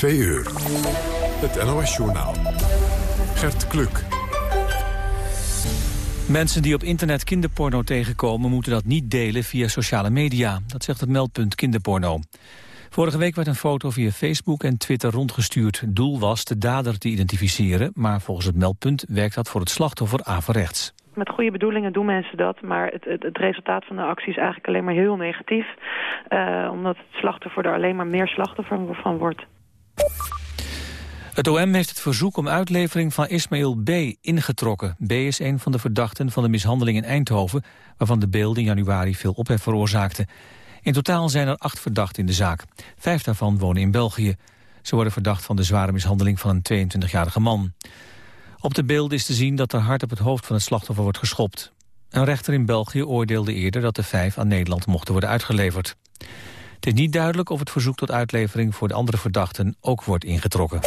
Twee uur. Het NOS-journaal. Gert Kluk. Mensen die op internet kinderporno tegenkomen... moeten dat niet delen via sociale media. Dat zegt het meldpunt kinderporno. Vorige week werd een foto via Facebook en Twitter rondgestuurd. Doel was de dader te identificeren... maar volgens het meldpunt werkt dat voor het slachtoffer averechts. Met goede bedoelingen doen mensen dat, maar het, het, het, resultaat van de actie is eigenlijk alleen maar heel negatief. Uh, omdat het slachtoffer er alleen maar meer slachtoffer van wordt. Het OM heeft het verzoek om uitlevering van Ismaël B. ingetrokken. B. is een van de verdachten van de mishandeling in Eindhoven... waarvan de beelden in januari veel ophef veroorzaakten. In totaal zijn er acht verdachten in de zaak. Vijf daarvan wonen in België. Ze worden verdacht van de zware mishandeling van een 22-jarige man. Op de beelden is te zien dat er hard op het hoofd van het slachtoffer wordt geschopt. Een rechter in België oordeelde eerder dat de vijf aan Nederland mochten worden uitgeleverd. Het is niet duidelijk of het verzoek tot uitlevering voor de andere verdachten ook wordt ingetrokken.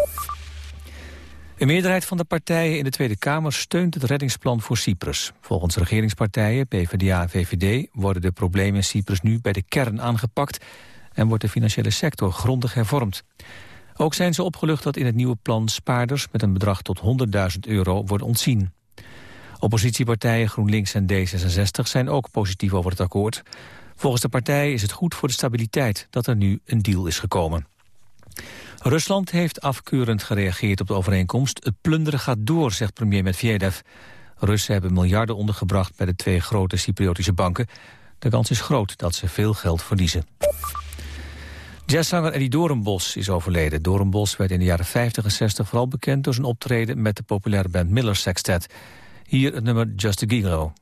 Een meerderheid van de partijen in de Tweede Kamer steunt het reddingsplan voor Cyprus. Volgens regeringspartijen, PvdA en VVD, worden de problemen in Cyprus nu bij de kern aangepakt en wordt de financiële sector grondig hervormd. Ook zijn ze opgelucht dat in het nieuwe plan spaarders met een bedrag tot 100.000 euro worden ontzien. Oppositiepartijen GroenLinks en D66 zijn ook positief over het akkoord. Volgens de partij is het goed voor de stabiliteit dat er nu een deal is gekomen. Rusland heeft afkeurend gereageerd op de overeenkomst. Het plunderen gaat door, zegt premier Medvedev. Russen hebben miljarden ondergebracht bij de twee grote Cypriotische banken. De kans is groot dat ze veel geld verliezen. Jazzzanger Eddie Doornbos is overleden. Doornbos werd in de jaren 50 en 60 vooral bekend door zijn optreden met de populaire band Miller Sextet. Hier het nummer Just a Gigolo.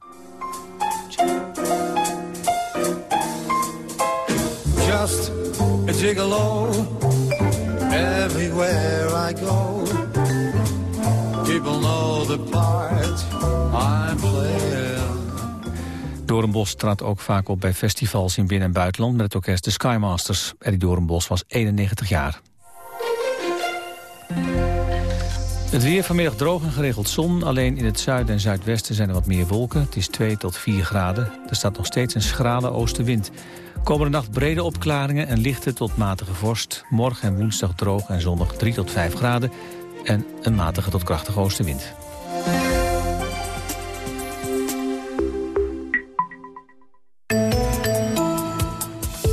Just a gigolo Everywhere I go People know the part I'm playing Doornbos trad ook vaak op bij festivals in binnen- en buitenland... met het orkest de Skymasters. Eddie Doornbos was 91 jaar. Het weer vanmiddag droog en geregeld zon. Alleen in het zuiden en zuidwesten zijn er wat meer wolken. Het is 2 tot 4 graden. Er staat nog steeds een schrale oostenwind. Komende nacht brede opklaringen en lichte tot matige vorst. Morgen en woensdag droog en zonnig 3 tot 5 graden. En een matige tot krachtige oostenwind.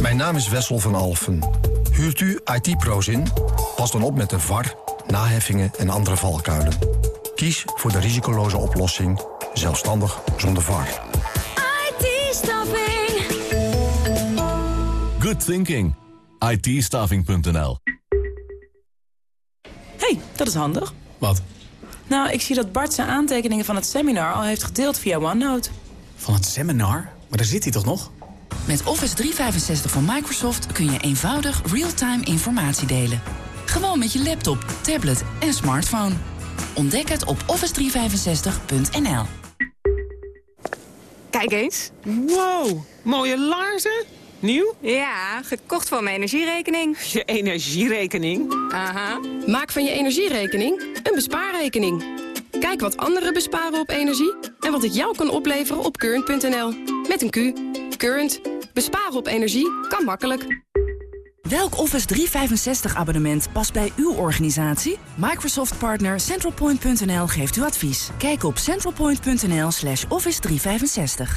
Mijn naam is Wessel van Alfen. Huurt u IT-pro's in? Pas dan op met de VAR, naheffingen en andere valkuilen. Kies voor de risicoloze oplossing, zelfstandig zonder VAR. Good thinking. it hey, dat is handig. Wat? Nou, ik zie dat Bart zijn aantekeningen van het seminar al heeft gedeeld via OneNote. Van het seminar? Maar daar zit hij toch nog? Met Office 365 van Microsoft kun je eenvoudig real-time informatie delen. Gewoon met je laptop, tablet en smartphone. Ontdek het op office365.nl. Kijk eens. Wow, mooie laarzen. Nieuw? Ja, gekocht van mijn energierekening. Je energierekening? Aha. Maak van je energierekening een bespaarrekening. Kijk wat anderen besparen op energie en wat het jou kan opleveren op current.nl. Met een Q. Current. Besparen op energie kan makkelijk. Welk Office 365 abonnement past bij uw organisatie? Microsoft partner centralpoint.nl geeft u advies. Kijk op centralpoint.nl slash office 365.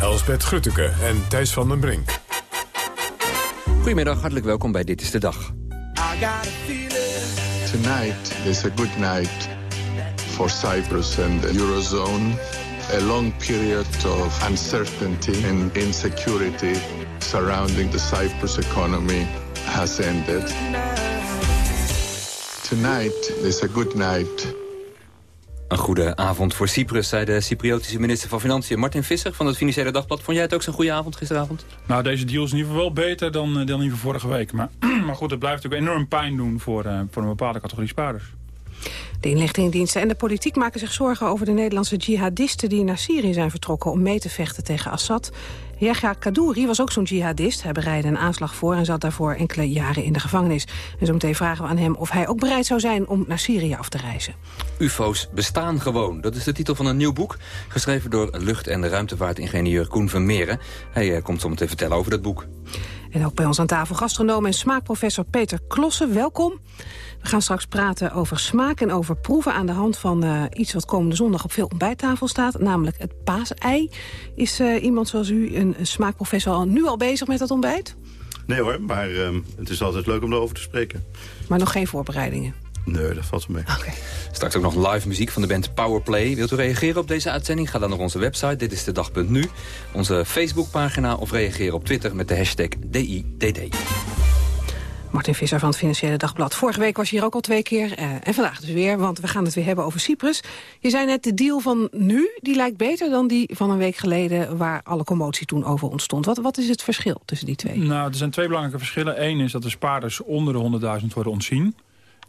Elsbet Grutteke en Thijs van den Brink. Goedemiddag, hartelijk welkom bij Dit is de Dag. Tonight is a good night for Cyprus and the Eurozone. A long period of uncertainty and insecurity surrounding the Cyprus economy has ended. Tonight is a good night Een goede avond voor Cyprus, zei de Cypriotische minister van Financiën Martin Visser van het Financiële Dagblad. Vond jij het ook zo'n goede avond gisteravond? Nou, deze deal is in ieder geval wel beter dan, eh, dan die van vorige week. Maar, maar goed, het blijft natuurlijk enorm pijn doen voor, uh, voor een bepaalde categorie spaarders. De inlichtingendiensten en de politiek maken zich zorgen over de Nederlandse jihadisten die naar Syrië zijn vertrokken om mee te vechten tegen Assad. Yahya Kadouri was ook zo'n jihadist. Hij bereidde een aanslag voor en zat daarvoor enkele jaren in de gevangenis. En zo meteen vragen we aan hem of hij ook bereid zou zijn om naar Syrië af te reizen. UFO's bestaan gewoon. Dat is de titel van een nieuw boek, geschreven door lucht- en ruimtevaartingenieur Koen Vermeeren. Hij eh, komt zo meteen vertellen over dat boek. En ook bij ons aan tafel gastronoom en smaakprofessor Peter Klossen. Welkom. We gaan straks praten over smaak en over proeven aan de hand van uh, iets wat komende zondag op veel ontbijttafel staat. Namelijk het paasei. Is uh, iemand zoals u, een, een smaakprofessor, al, nu al bezig met dat ontbijt? Nee hoor, maar uh, het is altijd leuk om erover te spreken. Maar nog geen voorbereidingen? Nee, dat valt wel mee. Okay. Straks ook nog live muziek van de band Powerplay. Wilt u reageren op deze uitzending? Ga dan naar onze website, dit is de dag.nu. Onze Facebookpagina of reageer op Twitter met de hashtag DIDD. Martin Visser van het Financiële Dagblad. Vorige week was je hier ook al twee keer uh, en vandaag dus weer, want we gaan het weer hebben over Cyprus. Je zei net, de deal van nu, die lijkt beter dan die van een week geleden... waar alle commotie toen over ontstond. Wat, wat is het verschil tussen die twee? Nou, er zijn twee belangrijke verschillen. Eén is dat de spaarders onder de 100.000 worden ontzien.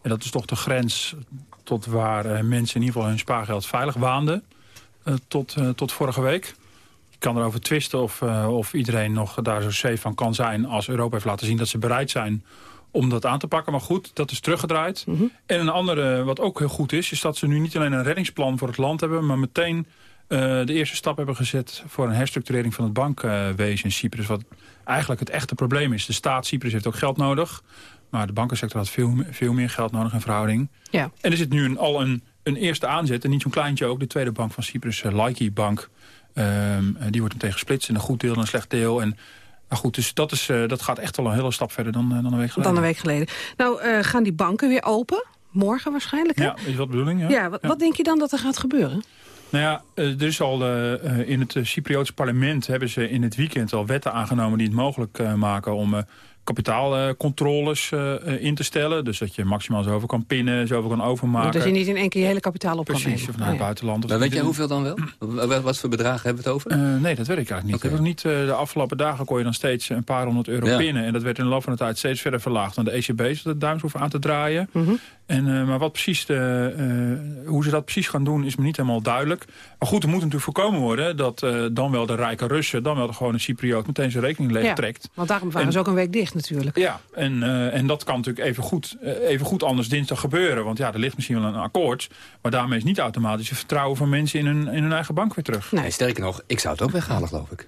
En dat is toch de grens tot waar uh, mensen in ieder geval hun spaargeld veilig waanden. Uh, tot, tot vorige week. Kan erover twisten of, of iedereen nog daar zo safe van kan zijn... als Europa heeft laten zien dat ze bereid zijn om dat aan te pakken. Maar goed, dat is teruggedraaid. Mm -hmm. En een andere, wat ook heel goed is... is dat ze nu niet alleen een reddingsplan voor het land hebben... maar meteen uh, de eerste stap hebben gezet... voor een herstructurering van het bankwezen in Cyprus. Wat eigenlijk het echte probleem is. De staat Cyprus heeft ook geld nodig. Maar de bankensector had veel, veel meer geld nodig in verhouding. Ja. En er zit nu een, al een, een eerste aanzet. En niet zo'n kleintje ook. De tweede bank van Cyprus, uh, Laiki Bank. Um, die wordt meteen gesplitst in een goed deel en een slecht deel. En maar goed, dus dat, is, uh, dat gaat echt al een hele stap verder dan, uh, dan een week geleden. Dan een week geleden. Nou, uh, gaan die banken weer open? Morgen waarschijnlijk, hè? Ja, is wat bedoeling, ja. ja, wat, ja. wat denk je dan dat er gaat gebeuren? Nou ja, er is al in het Cypriotische parlement hebben ze in het weekend al wetten aangenomen die het mogelijk maken om kapitaalcontroles uh, in te stellen. Dus dat je maximaal zoveel kan pinnen, zoveel kan overmaken. Dat je niet in één keer je hele kapitaal op Precies, kan nemen. of naar het buitenland. Of maar weet jij hoeveel dan wel? Wat voor bedragen hebben we het over? Uh, nee, dat weet ik eigenlijk niet. Okay. Ik heb niet uh, de afgelopen dagen kon je dan steeds een paar honderd euro ja. pinnen. En dat werd in de loop van de tijd steeds verder verlaagd. Dan de ECB zat de duimschroef aan te draaien. Mm -hmm. En, uh, maar wat precies de, hoe ze dat precies gaan doen is me niet helemaal duidelijk. Maar goed, er moet natuurlijk voorkomen worden dat dan wel de rijke Russen... dan wel de gewone Cypriot meteen zijn rekening leeg trekt. Ja, want daarom waren en, ze ook een week dicht natuurlijk. Ja, en, uh, en dat kan natuurlijk even goed, uh, even goed anders dinsdag gebeuren. Want ja, er ligt misschien wel een akkoord. Maar daarmee is niet automatisch het vertrouwen van mensen in hun, in hun eigen bank weer terug. Nee, sterker nog, ik zou het ook weghalen, geloof ik.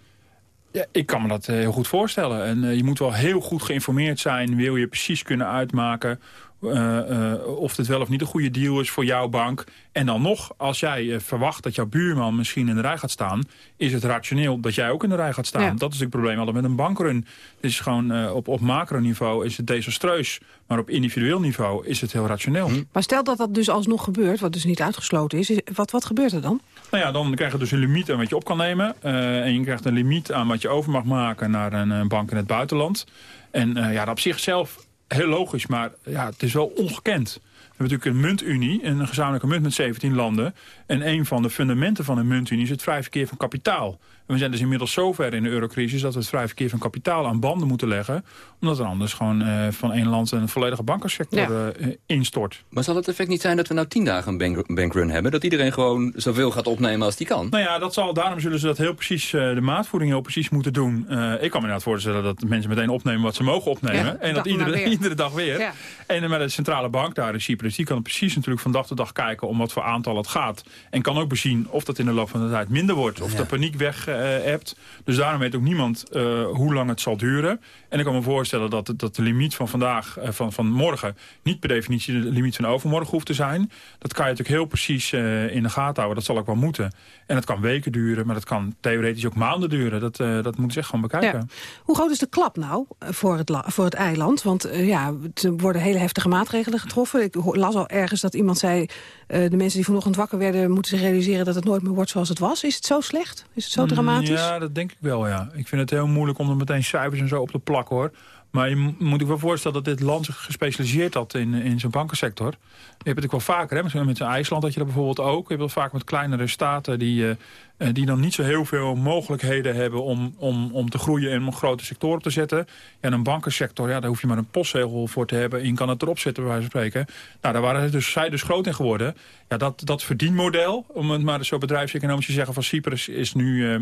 Ja, ik kan me dat heel goed voorstellen. En uh, je moet wel heel goed geïnformeerd zijn. Wil je precies kunnen uitmaken uh, uh, of het wel of niet een goede deal is voor jouw bank. En dan nog, als jij uh, verwacht dat jouw buurman misschien in de rij gaat staan... is het rationeel dat jij ook in de rij gaat staan. Ja. Dat is het probleem altijd met een bankrun. Het is gewoon op, op macroniveau is het desastreus. Maar op individueel niveau is het heel rationeel. Hm. Maar stel dat dat dus alsnog gebeurt, wat dus niet uitgesloten is... is wat, wat gebeurt er dan? Nou ja, dan krijg je dus een limiet aan wat je op kan nemen. en je krijgt een limiet aan wat je over mag maken naar een bank in het buitenland. En ja, op zichzelf heel logisch, maar ja, het is wel ongekend. We hebben natuurlijk een muntunie, een gezamenlijke munt met 17 landen. En een van de fundamenten van een muntunie is het vrij verkeer van kapitaal. En we zijn dus inmiddels zover in de eurocrisis dat we het vrij verkeer van kapitaal aan banden moeten leggen. Omdat er anders gewoon uh, van één land een volledige bankensector ja. uh, instort. Maar zal het effect niet zijn dat we nou tien dagen een bank bankrun hebben? Dat iedereen gewoon zoveel gaat opnemen als die kan? Nou ja, dat zal, daarom zullen ze dat heel precies, uh, de maatvoering heel precies moeten doen. ik kan me inderdaad voorstellen dat mensen meteen opnemen wat ze mogen opnemen. Ja, en dat iedere, iedere dag weer. Ja. En met de centrale bank daar in Cyprus, die kan precies natuurlijk van dag tot dag kijken om wat voor aantal het gaat. En kan ook bezien of dat in de loop van de tijd minder wordt. Of de paniek weg uh, hebt. Dus daarom weet ook niemand uh, hoe lang het zal duren. En ik kan me voorstellen dat, dat de limiet van vandaag, uh, van, van morgen... niet per definitie de limiet van overmorgen hoeft te zijn. Dat kan je natuurlijk heel precies in de gaten houden. Dat zal ook wel moeten. En dat kan weken duren, maar dat kan theoretisch ook maanden duren. Dat, dat moeten ze echt gewoon bekijken. Ja. Hoe groot is de klap nou voor het, voor het eiland? Want ja, er worden hele heftige maatregelen getroffen. Ik las al ergens dat iemand zei... de mensen die vanochtend wakker werden... moeten zich realiseren dat het nooit meer wordt zoals het was. Is het zo slecht? Is het zo dramatisch? Ja, dat denk ik wel, ja. Ik vind het heel moeilijk om er meteen cijfers en zo op te plakken, hoor. Maar je moet je wel voorstellen dat dit land zich gespecialiseerd had in, in zijn bankensector. Je hebt het ook wel vaker, hè? met met IJsland had je dat bijvoorbeeld ook. Je hebt het vaak met kleinere staten die, uh, die dan niet zo heel veel mogelijkheden hebben om, om, om te groeien en om grote sectoren te zetten. Ja, een bankensector, ja, daar hoef je maar een postzegel voor te hebben. En je kan het erop zetten, bij wijze van spreken. Nou, daar waren dus, zij dus groot in geworden. Ja, dat, dat verdienmodel, om het maar zo bedrijfseconomisch te zeggen, van Cyprus is nu... Uh,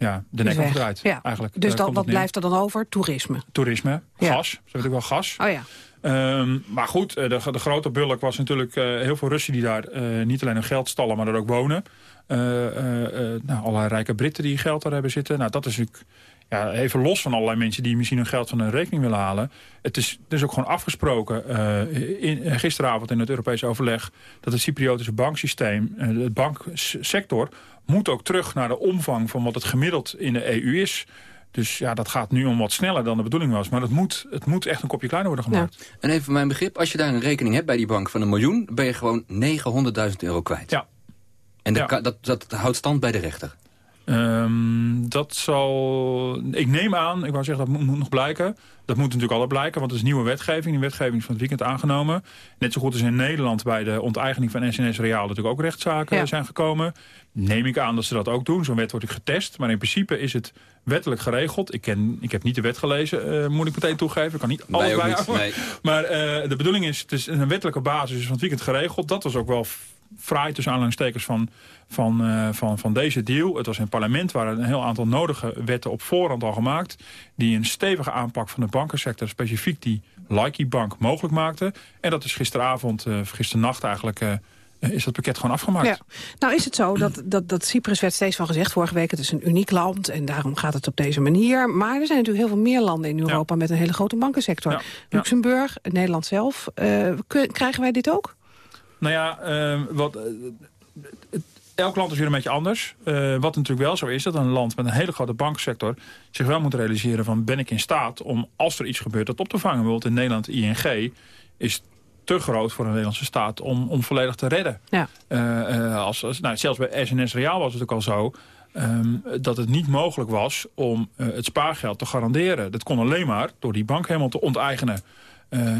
ja, de nek omgedraaid, ja. eigenlijk. Dus dat, wat blijft er dan over? Toerisme? Toerisme, gas. Ze hebben ook wel gas. Oh ja. Um, maar goed, de, de grote bulk was natuurlijk uh, heel veel Russen die daar uh, niet alleen hun geld stallen, maar er ook wonen. Uh, nou, allerlei rijke Britten die geld daar hebben zitten. Nou, dat is natuurlijk ja, even los van allerlei mensen die misschien hun geld van hun rekening willen halen. Het is, het is ook gewoon afgesproken uh, in, gisteravond in het Europese overleg... dat het Cypriotische banksysteem, uh, de banksector... moet ook terug naar de omvang van wat het gemiddeld in de EU is... Dus ja, dat gaat nu om wat sneller dan de bedoeling was. Maar het moet, het moet echt een kopje kleiner worden gemaakt. Ja. En even voor mijn begrip, als je daar een rekening hebt bij die bank van een miljoen... ben je gewoon 900.000 euro kwijt. Ja. En de, ja. Dat, dat houdt stand bij de rechter. Um, dat zal... Ik neem aan, ik wou zeggen dat moet, moet, nog blijken. Dat moet natuurlijk altijd blijken, want het is nieuwe wetgeving. Die wetgeving is van het weekend aangenomen. Net zo goed als in Nederland bij de onteigening van SNS Reaal... natuurlijk ook rechtszaken ja. zijn gekomen. Neem ik aan dat ze dat ook doen. Zo'n wet wordt getest. Maar in principe is het wettelijk geregeld. Ik, ken, ik heb niet de wet gelezen, uh, moet ik meteen toegeven. Ik kan niet alles bijhouden. Nee. Maar uh, de bedoeling is, het is een wettelijke basis van het weekend geregeld. Dat was ook wel fraai tussen aanhalingstekens van, van, uh, van, van deze deal. Het was een parlement waar een heel aantal nodige wetten op voorhand al gemaakt... die een stevige aanpak van de bankensector, specifiek die Likey Bank, mogelijk maakte. En dat is gisteravond, uh, gisternacht eigenlijk... Uh, is dat pakket gewoon afgemaakt. Ja. Nou is het zo dat, dat, dat Cyprus werd steeds van gezegd vorige week... het is een uniek land en daarom gaat het op deze manier. Maar er zijn natuurlijk heel veel meer landen in Europa... Ja. met een hele grote bankensector. Ja. Luxemburg, Nederland zelf. Uh, krijgen wij dit ook? Nou ja, uh, wat, uh, elk land is weer een beetje anders. Uh, wat natuurlijk wel zo is, dat een land met een hele grote banksector... zich wel moet realiseren van ben ik in staat om, als er iets gebeurt, dat op te vangen. Bijvoorbeeld in Nederland, ING, is te groot voor een Nederlandse staat om, om volledig te redden. Ja. Uh, als, als, nou, zelfs bij SNS Reaal was het ook al zo... Um, dat het niet mogelijk was om uh, het spaargeld te garanderen. Dat kon alleen maar door die bank helemaal te onteigenen. Uh,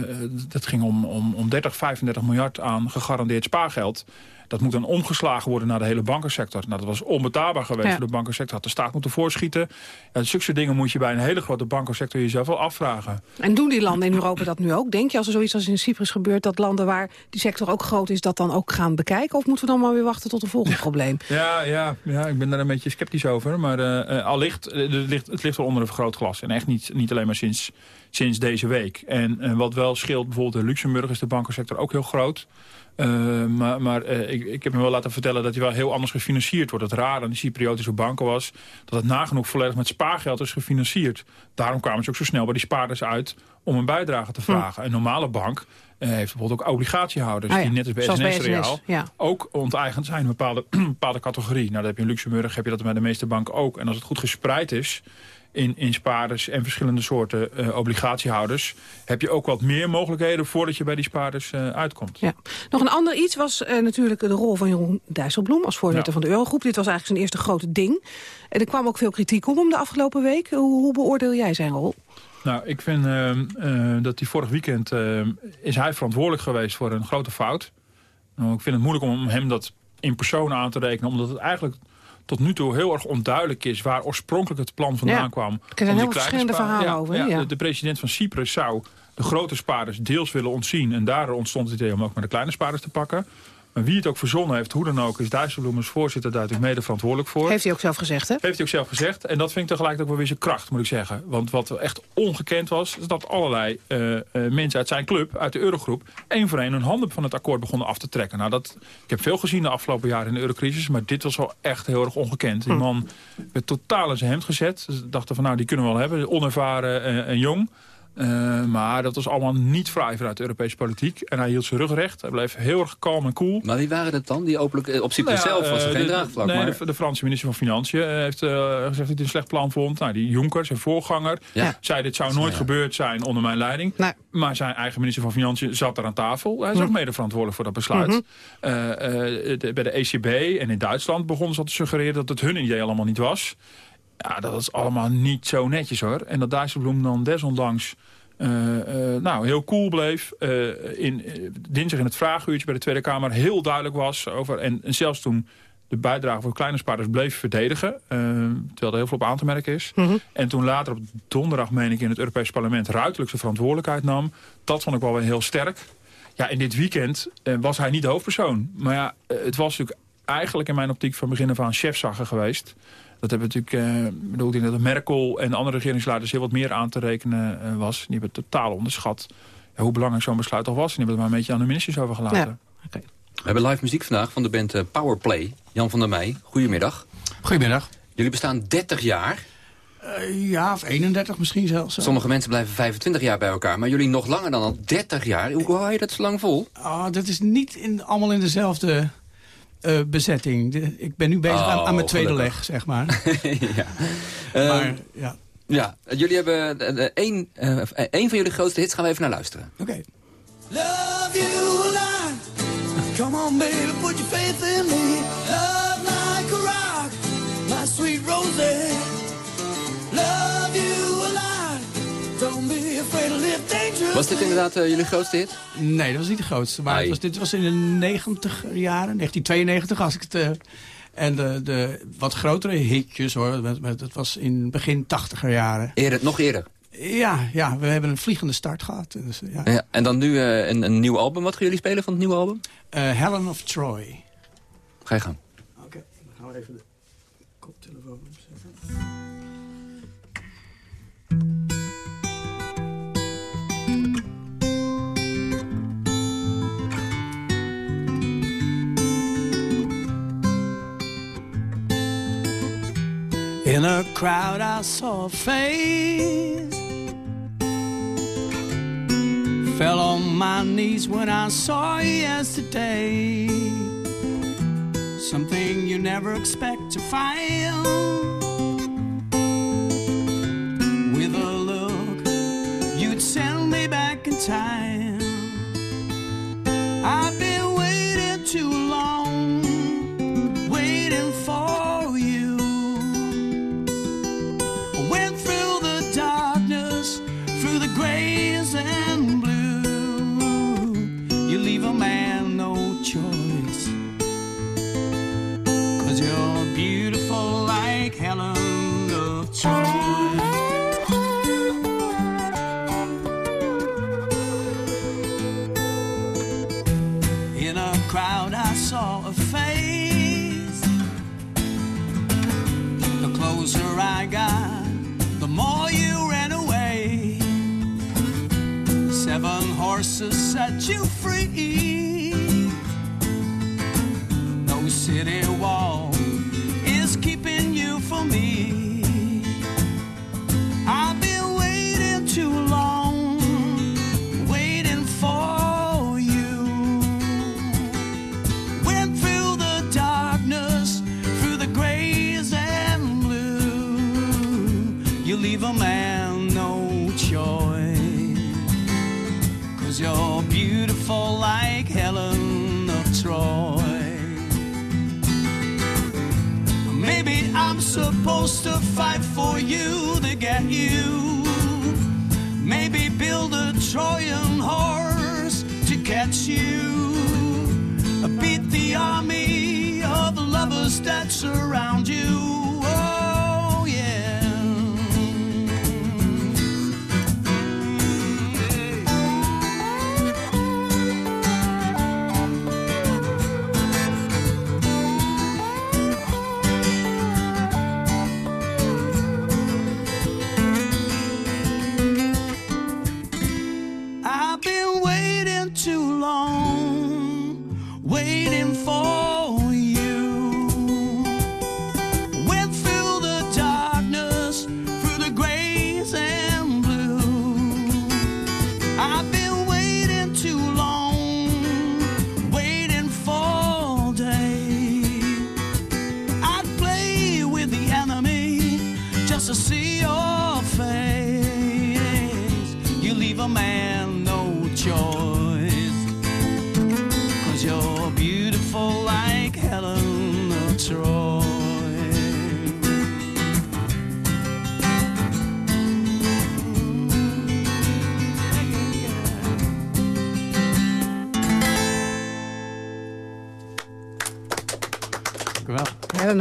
dat ging om, om, om 30, 35 miljard aan gegarandeerd spaargeld. Dat moet dan omgeslagen worden naar de hele bankensector. Nou, dat was onbetaalbaar geweest ja. voor de bankensector. Had de staat moeten voorschieten. Ja, zulke dingen moet je bij een hele grote bankensector jezelf wel afvragen. En doen die landen in Europa dat nu ook? Denk je als er zoiets als in Cyprus gebeurt... dat landen waar die sector ook groot is dat dan ook gaan bekijken? Of moeten we dan maar weer wachten tot een volgend probleem? Ja, ja, ja, ik ben daar een beetje sceptisch over. Maar uh, uh, allicht, het ligt, het ligt wel onder een vergrootglas. En echt niet, niet alleen maar sinds, sinds deze week. En uh, wat wel scheelt, bijvoorbeeld in Luxemburg is de bankensector ook heel groot. Uh, maar maar uh, ik, ik heb me wel laten vertellen dat hij wel heel anders gefinancierd wordt. Het raar aan de Cypriotische banken was dat het nagenoeg volledig met spaargeld is gefinancierd. Daarom kwamen ze ook zo snel bij die spaarders uit om een bijdrage te vragen. Hm. Een normale bank uh, heeft bijvoorbeeld ook obligatiehouders... Ah, ja. die net als bij SNS bij SNS, Reaal ja. ook onteigend zijn. Een bepaalde, bepaalde categorie. Nou, dat heb je in Luxemburg, heb je dat bij de meeste banken ook. En als het goed gespreid is in, in spaarders en verschillende soorten uh, obligatiehouders... heb je ook wat meer mogelijkheden voordat je bij die spaarders uh, uitkomt. Ja. Nog een ander iets was uh, natuurlijk de rol van Jeroen Dijsselbloem... als voorzitter van de Eurogroep. Dit was eigenlijk zijn eerste grote ding. En er kwam ook veel kritiek op hem de afgelopen week. Hoe, hoe beoordeel jij zijn rol? Nou, ik vind dat die vorig weekend is hij verantwoordelijk geweest voor een grote fout. Nou, ik vind het moeilijk om hem dat in persoon aan te rekenen... omdat het eigenlijk tot nu toe heel erg onduidelijk is... waar oorspronkelijk het plan vandaan ja. kwam. Er zijn heel verschillende verhalen ja, over. Ja, de, de, president van Cyprus zou de grote spaarders deels willen ontzien... en daardoor ontstond het idee om ook maar de kleine spaarders te pakken. Maar wie het ook verzonnen heeft, hoe dan ook... is Dijsselbloem als voorzitter daar natuurlijk mede verantwoordelijk voor. Heeft hij ook zelf gezegd, hè? Heeft hij ook zelf gezegd. En dat vind ik tegelijkertijd ook wel weer zijn kracht, moet ik zeggen. Want wat echt ongekend was... is dat allerlei uh, uh, mensen uit zijn club, uit de Eurogroep... één voor één hun handen van het akkoord begonnen af te trekken. Nou, dat, ik heb veel gezien de afgelopen jaren in de eurocrisis... maar dit was wel echt heel erg ongekend. Die man werd totaal in zijn hemd gezet. Ze dachten van, nou, die kunnen we wel hebben. Onervaren en, en jong... Uh, maar dat was allemaal niet vrij vanuit de Europese politiek. En hij hield zijn rug recht. Hij bleef heel erg kalm en cool. Maar wie waren dat dan? Die openlijk, op Cyprus nou ja, zelf was er geen de, draagvlak. Nee, maar... de, de, Franse minister van Financiën heeft uh, gezegd dat hij een slecht plan vond. Nou, die Juncker, zijn voorganger, ja. zei dit zou nooit ja. gebeurd zijn onder mijn leiding. Nee. Maar zijn eigen minister van Financiën zat er aan tafel. Hij is ook mede verantwoordelijk voor dat besluit. Mhm. Uh, de, bij de ECB en in Duitsland begonnen ze al te suggereren dat het hun idee allemaal niet was. Ja, dat is allemaal niet zo netjes hoor. En dat Dijsselbloem dan desondanks eh, eh, nou, heel cool bleef. eh, in, dinsdag in het vraaguurtje bij de Tweede Kamer heel duidelijk was over... en, en zelfs toen de bijdrage voor kleine spaarders bleef verdedigen. terwijl er heel veel op aan te merken is. En toen later op donderdag, meen ik, in het Europees Parlement... ruiterlijk zijn verantwoordelijkheid nam. Dat vond ik wel weer heel sterk. Ja, in dit weekend was hij niet de hoofdpersoon. Maar ja, het was natuurlijk eigenlijk in mijn optiek van begin af aan chefzagger geweest. Dat hebben we natuurlijk, eh, bedoel, ik dat Merkel en de andere regeringsleiders heel wat meer aan te rekenen eh, was. Die hebben totaal onderschat ja, hoe belangrijk zo'n besluit toch was. En die hebben het maar een beetje aan de ministers overgelaten. We hebben live muziek vandaag van de band eh, Powerplay. Jan van der Meij, goedemiddag. Goedemiddag. Jullie bestaan 30 jaar. Eh, ja, of 31 misschien zelfs. Sommige mensen blijven 25 jaar bij elkaar. Maar jullie nog langer dan al 30 jaar. Hoe hou je dat zo lang vol? Ah, dat is niet in, allemaal in dezelfde eh, bezetting. De- ik ben nu bezig Oh, aan, aan mijn tweede gelukkig. leg, zeg maar. ja. Maar, Ehm, ja. ja, jullie hebben één, eh, eh, één van jullie grootste hits. Gaan we even naar luisteren. Oké. Love you lot. Come on, baby, put your faith in me. Was dit inderdaad eh, jullie grootste hit? Nee, dat was niet de grootste. Maar was, dit was in de 90 jaren, 1992 als ik het... eh, en de, de wat grotere hitjes hoor, met, met, het was in begin 80er jaren. Eerder, nog eerder. Ja, ja, we hebben een vliegende start gehad. Dus, ja. Ja, en dan nu eh, een, een nieuw album. Wat gaan jullie spelen van het nieuwe album? Eh, Helen of Troy. Ga je gang. Oké, dan gaan we even de In a crowd, I saw a face. Fell on my knees when I saw you yesterday. Something you never expect to find. With a look, you'd send me back in time. Horses set you free. Catch you. Beat the army of lovers that surround you.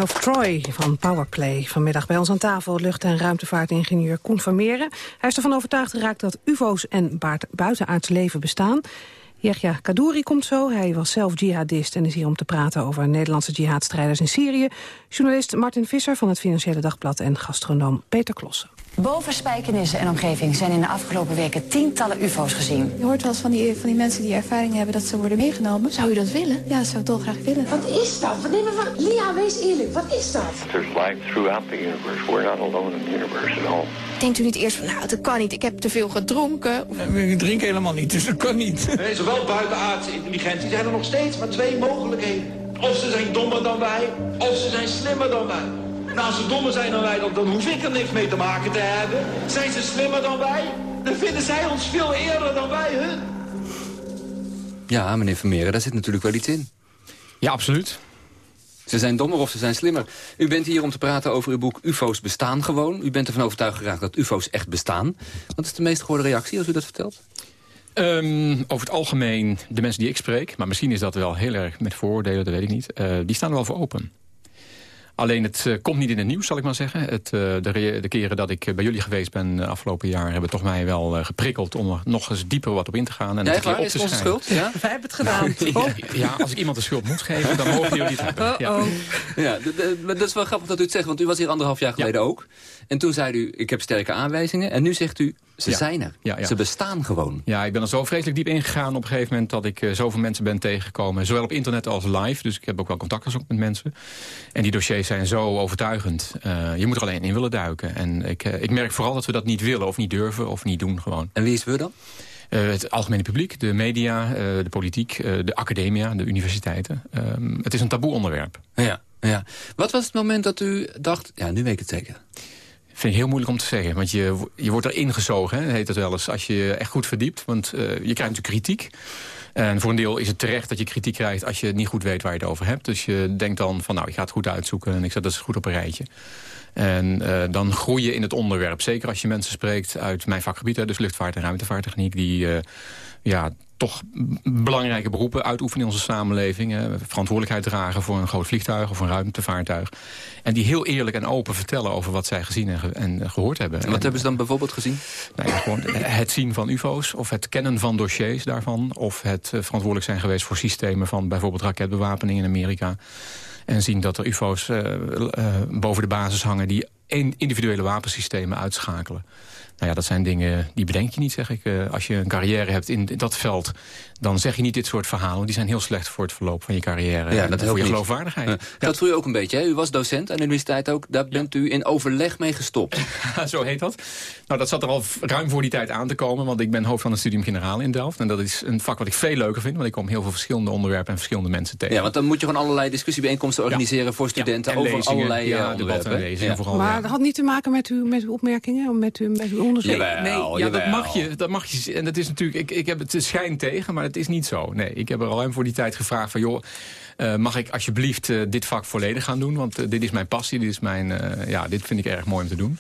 Of Troy van Powerplay. Vanmiddag bij ons aan tafel lucht- en ruimtevaartingenieur Koen. Hij is ervan overtuigd geraakt dat ufo's en buitenaards leven bestaan. Yahya Kadouri komt zo. Hij was zelf jihadist en is hier om te praten over Nederlandse jihadstrijders in Syrië. Journalist Martin Visser van het Financiële Dagblad en gastronoom Peter Klossen. Boven Spijkenissen en omgeving zijn in de afgelopen weken tientallen ufo's gezien. Je hoort wel eens van die, van die mensen die ervaring hebben dat ze worden meegenomen. Zou u dat willen? Ja, dat zou ik dolgraag willen. Wat is dat? Wat nemen we? Lia, wees eerlijk. Wat is dat? There's life throughout the universe. We're not alone in the universe at all. Denkt u niet eerst van, nou, dat kan niet. Ik heb te veel gedronken. Ik drink helemaal niet, dus dat kan niet. Nee, zowel buitenaardse intelligentie zijn er nog steeds maar twee mogelijkheden. Of ze zijn dommer dan wij, of ze zijn slimmer dan wij. Nou, als ze dommer zijn dan wij, dan, dan hoef ik er niks mee te maken te hebben. Zijn ze slimmer dan wij? Dan vinden zij ons veel eerder dan wij hun. Ja, meneer Vermeeren, daar zit natuurlijk wel iets in. Ja, absoluut. Ze zijn dommer of ze zijn slimmer. U bent hier om te praten over uw boek UFO's bestaan gewoon. U bent ervan overtuigd geraakt dat UFO's echt bestaan. Wat is de meest gehoorde reactie als u dat vertelt? Ehm, over het algemeen, de mensen die ik spreek... maar misschien is dat wel heel erg met vooroordelen, dat weet ik niet... eh, die staan er wel voor open. Alleen het eh, komt niet in het nieuws, zal ik maar zeggen. Het, eh, de, de keren dat ik eh, bij jullie geweest ben afgelopen jaar... hebben toch mij wel geprikkeld om er nog eens dieper wat op in te gaan. En Ja, het waar? Is het onze schrijven. schuld? Ja? Wij hebben het gedaan. Ja, als ik iemand de schuld moet geven, dan mogen jullie het hebben. Ja. Dat is wel grappig dat u het zegt, want u was hier anderhalf jaar geleden ook. En toen zei u, ik heb sterke aanwijzingen. En nu zegt u, ze Ja. zijn er. Ja, ja. Ze bestaan gewoon. Ja, ik ben er zo vreselijk diep ingegaan op een gegeven moment... dat ik eh, zoveel mensen ben tegengekomen. Zowel op internet als live. Dus ik heb ook wel contact gezocht met mensen. En die dossiers zijn zo overtuigend. Eh, je moet er alleen in willen duiken. En ik, eh, ik merk vooral dat we dat niet willen of niet durven of niet doen gewoon. En wie is we dan? Het algemene publiek, de media, de politiek, de academia, de universiteiten. Ehm, het is een taboe onderwerp. Ja, ja. Wat was het moment dat u dacht, ja, nu weet ik het zeker. Vind ik heel moeilijk om te zeggen. Want je, je wordt erin gezogen, hè, heet het wel eens. Als je echt goed verdiept. Want eh, je krijgt natuurlijk kritiek. En voor een deel is het terecht dat je kritiek krijgt... als je niet goed weet waar je het over hebt. Dus je denkt dan van, nou, ik ga het goed uitzoeken... en ik zet dat goed op een rijtje. En eh, dan groei je in het onderwerp. Zeker als je mensen spreekt uit mijn vakgebied... Dus luchtvaart en ruimtevaarttechniek... die eh, ja, toch belangrijke beroepen uitoefenen in onze samenleving. verantwoordelijkheid dragen voor een groot vliegtuig of een ruimtevaartuig. En die heel eerlijk en open vertellen over wat zij gezien en, ge- en gehoord hebben. En wat hebben ze dan bijvoorbeeld gezien? Nou ja, gewoon het zien van ufo's, of het kennen van dossiers daarvan... of het eh, verantwoordelijk zijn geweest voor systemen van bijvoorbeeld raketbewapening in Amerika. En zien dat er ufo's eh, eh, boven de basis hangen... die individuele wapensystemen uitschakelen. Nou ja, dat zijn dingen die bedenk je niet, zeg ik. Eh, als je een carrière hebt in dat veld... dan zeg je niet dit soort verhalen. Die zijn heel slecht voor het verloop van je carrière. Ja, en dat voor helpt je niet. geloofwaardigheid. Ja. Dat voor u ook een beetje, hè? U was docent aan de universiteit ook. Daar bent u in overleg mee gestopt. Zo heet dat. Nou, dat zat er al ruim voor die tijd aan te komen. Want ik ben hoofd van het studium generaal in Delft. En dat is een vak wat ik veel leuker vind. Want ik kom heel veel verschillende onderwerpen en verschillende mensen tegen. Ja, want dan moet je gewoon allerlei discussiebijeenkomsten organiseren voor studenten en over lezingen. allerlei Ja, eh, debatten onderwerpen. en lezingen vooral. Maar dat had niet te maken met, uw, met uw opmerkingen, of met, uw, met uw onderzoek? Jawel, nee, ja, dat mag je. Dat mag je. En dat is natuurlijk. Ik, ik heb het schijn tegen, maar het is niet zo. Nee, ik heb er al ruim voor die tijd gevraagd van joh. eh, mag ik alsjeblieft eh, dit vak volledig gaan doen? Want eh, dit is mijn passie, dit, is mijn, eh, ja, dit vind ik erg mooi om te doen.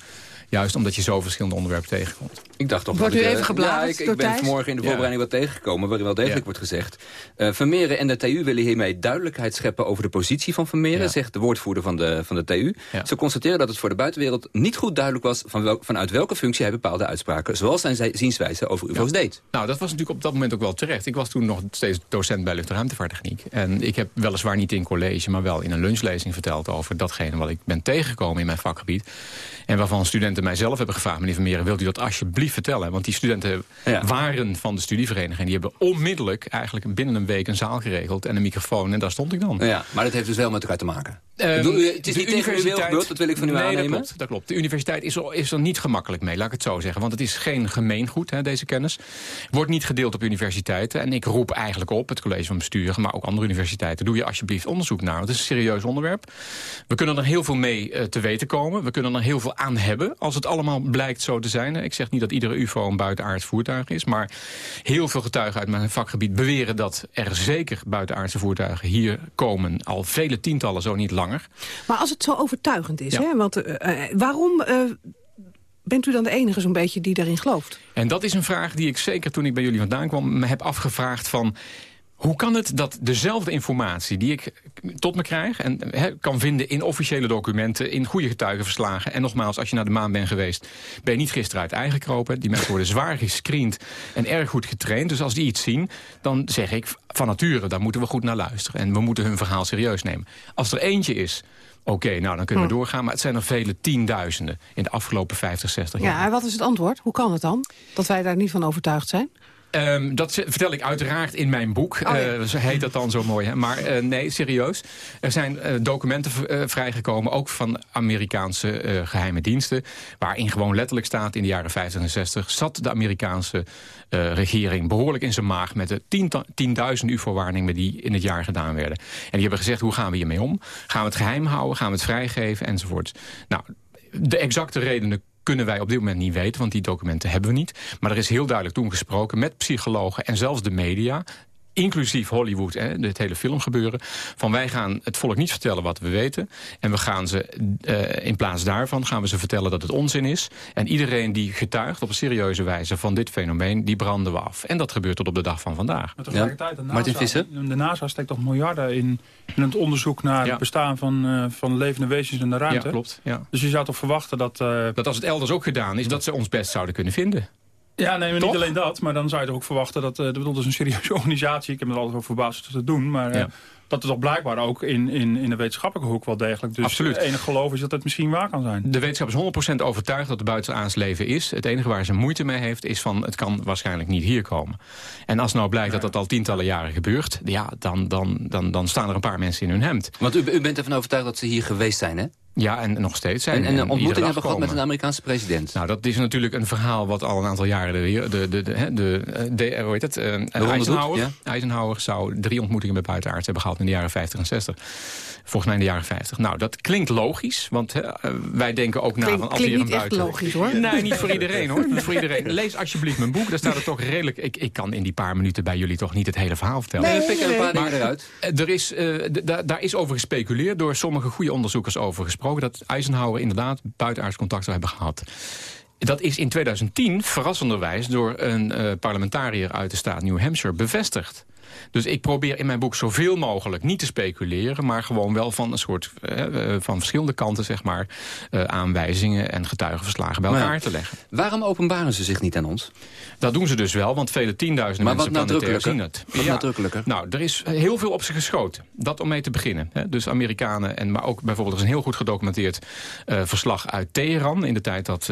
Juist omdat je zo verschillende onderwerpen tegenkomt. Ik dacht toch Wordt dat u ik, even eh, gebladerd Ja, ik, ben vanmorgen in de Ja. voorbereiding wat tegengekomen... waarin wel degelijk Ja. wordt gezegd. eh Vermeeren en de TU willen hiermee duidelijkheid scheppen... over de positie van Vermeeren, Ja. zegt de woordvoerder van de, van de TU. Ja. Ze constateren dat het voor de buitenwereld niet goed duidelijk was... Van wel, vanuit welke functie hij bepaalde uitspraken... zoals zijn zij- zienswijze over UFO's deed. Nou, dat was natuurlijk op dat moment ook wel terecht. Ik was toen nog steeds docent bij lucht- en ruimtevaarttechniek. En ik heb weliswaar niet in college, maar wel in een lunchlezing verteld... over datgene wat ik ben tegengekomen in mijn vakgebied. En waarvan studenten mijzelf hebben gevraagd... meneer Vermeeren, wilt u dat alsjeblieft vertellen? Want die studenten Ja. waren van de studievereniging. Die hebben onmiddellijk eigenlijk binnen een week een zaal geregeld... en een microfoon, en daar stond ik dan. Ja, maar dat heeft dus wel met elkaar te maken. Ehm, bedoel, het is de niet tegen uw gebeurd, dat wil ik van u nee, aannemen. Dat klopt, dat klopt. De universiteit is er, is er niet gemakkelijk mee, laat ik het zo zeggen. Want het is geen gemeengoed, hè, deze kennis. Wordt niet gedeeld op universiteiten. En ik roep eigenlijk op, het college van bestuur... maar ook andere universiteiten, doe je alsjeblieft onderzoek naar. Want het is een serieus onderwerp. We kunnen er heel veel mee eh, te weten komen. We kunnen er heel veel aan hebben, als het allemaal blijkt zo te zijn. Ik zeg niet dat iedere ufo een buitenaards voertuig is... maar heel veel getuigen uit mijn vakgebied beweren... dat er zeker buitenaardse voertuigen hier komen. Al vele tientallen, zo niet langer. Maar als het zo overtuigend is, Ja. hè? Want, eh, eh, waarom eh, bent u dan de enige zo'n beetje die daarin gelooft? En dat is een vraag die ik zeker toen ik bij jullie vandaan kwam... me heb afgevraagd van... Hoe kan het dat dezelfde informatie die ik tot me krijg... en he, kan vinden in officiële documenten, in goede getuigenverslagen... en nogmaals, als je naar de maan bent geweest... ben je niet gisteren uit eigen gekropen. Die mensen worden zwaar gescreend en erg goed getraind. Dus als die iets zien, dan zeg ik van nature... daar moeten we goed naar luisteren. En we moeten hun verhaal serieus nemen. Als er eentje is Oké, nou dan kunnen we hm. doorgaan. Maar het zijn er vele tienduizenden in de afgelopen 50, 60 jaar. Ja, en wat is het antwoord? Hoe kan het dan? Dat wij daar niet van overtuigd zijn? Um, dat vertel ik uiteraard in mijn boek. Oh, ja. uh, heet dat dan zo mooi. Hè? Maar uh, nee, serieus. Er zijn uh, documenten vrijgekomen, ook van Amerikaanse geheime diensten... waarin gewoon letterlijk staat in de jaren 50 en 60... zat de Amerikaanse regering behoorlijk in zijn maag... met de tienduizend UFO-waarnemingen die in het jaar gedaan werden. En die hebben gezegd, hoe gaan we hiermee om? Gaan we het geheim houden? Gaan we het vrijgeven? Enzovoort. Nou, de exacte redenen kunnen wij op dit moment niet weten, want die documenten hebben we niet. Maar er is heel duidelijk toen gesproken met psychologen en zelfs de media inclusief Hollywood, hè, het hele filmgebeuren... van wij gaan het volk niet vertellen wat we weten... en we gaan ze, uh, in plaats daarvan gaan we ze vertellen dat het onzin is... en iedereen die getuigt op een serieuze wijze van dit fenomeen... die branden we af. En dat gebeurt tot op de dag van vandaag. Maar tegelijkertijd, de, NASA, de NASA steekt toch miljarden in, in het onderzoek... naar het bestaan van, uh, van levende wezens in de ruimte. Ja, klopt. Ja. Dus je zou toch verwachten dat... Uh, dat als het elders ook gedaan is, dat ze ons best zouden kunnen vinden. Ja, nee, maar niet alleen dat. Maar dan zou je toch ook verwachten dat... Uh, dat is een serieuze organisatie. Ik heb me er altijd over verbaasd dat te doen. Maar uh, dat is toch blijkbaar ook in, in, in de wetenschappelijke hoek wel degelijk. Dus Absoluut. het enige geloof is dat het misschien waar kan zijn. De wetenschap is 100% overtuigd dat het buitenaans leven is. Het enige waar ze moeite mee heeft is van... het kan waarschijnlijk niet hier komen. En als nou blijkt dat dat al tientallen jaren gebeurt... ja, dan, dan, dan, dan staan er een paar mensen in hun hemd. Want u, u bent ervan overtuigd dat ze hier geweest zijn, hè? Ja, en nog steeds zijn. En, en een ontmoeting hebben gehad met een Amerikaanse president. Nou, dat is natuurlijk een verhaal wat al een aantal jaren... de, de, de, de, de, de hoe heet het? Uh, Eisenhower, ja? Eisenhower zou drie ontmoetingen met buitenaards hebben gehad... in de jaren 50 en 60. Volgens mij in de jaren 50. Nou, dat klinkt logisch, want uh, wij denken ook na... Klink, van als hier een buiten... logisch, hoor. Nee, niet voor iedereen, hoor. Niet voor iedereen. Lees alsjeblieft mijn boek, daar staat het toch redelijk... Ik, ik kan in die paar minuten bij jullie toch niet het hele verhaal vertellen. Nee, pik er een paar dingen eruit. Er is, uh, daar is over gespeculeerd, door sommige goede onderzoekers over gesproken... dat Eisenhower inderdaad buitenaards contact zou hebben gehad. Dat is in 2010 verrassenderwijs door een uh, parlementariër uit de staat New Hampshire bevestigd. Dus ik probeer in mijn boek zoveel mogelijk niet te speculeren... maar gewoon wel van een soort uh, van verschillende kanten zeg maar, uh, aanwijzingen en getuigenverslagen bij elkaar te leggen. Waarom openbaren ze zich niet aan ons? Dat doen ze dus wel, want vele tienduizenden maar mensen planetair zien het. Wat ja, nadrukkelijker? Nou, er is heel veel op ze geschoten. Dat om mee te beginnen. Hè. Dus Amerikanen, en, maar ook bijvoorbeeld er is een heel goed gedocumenteerd uh, verslag uit Teheran... in de tijd dat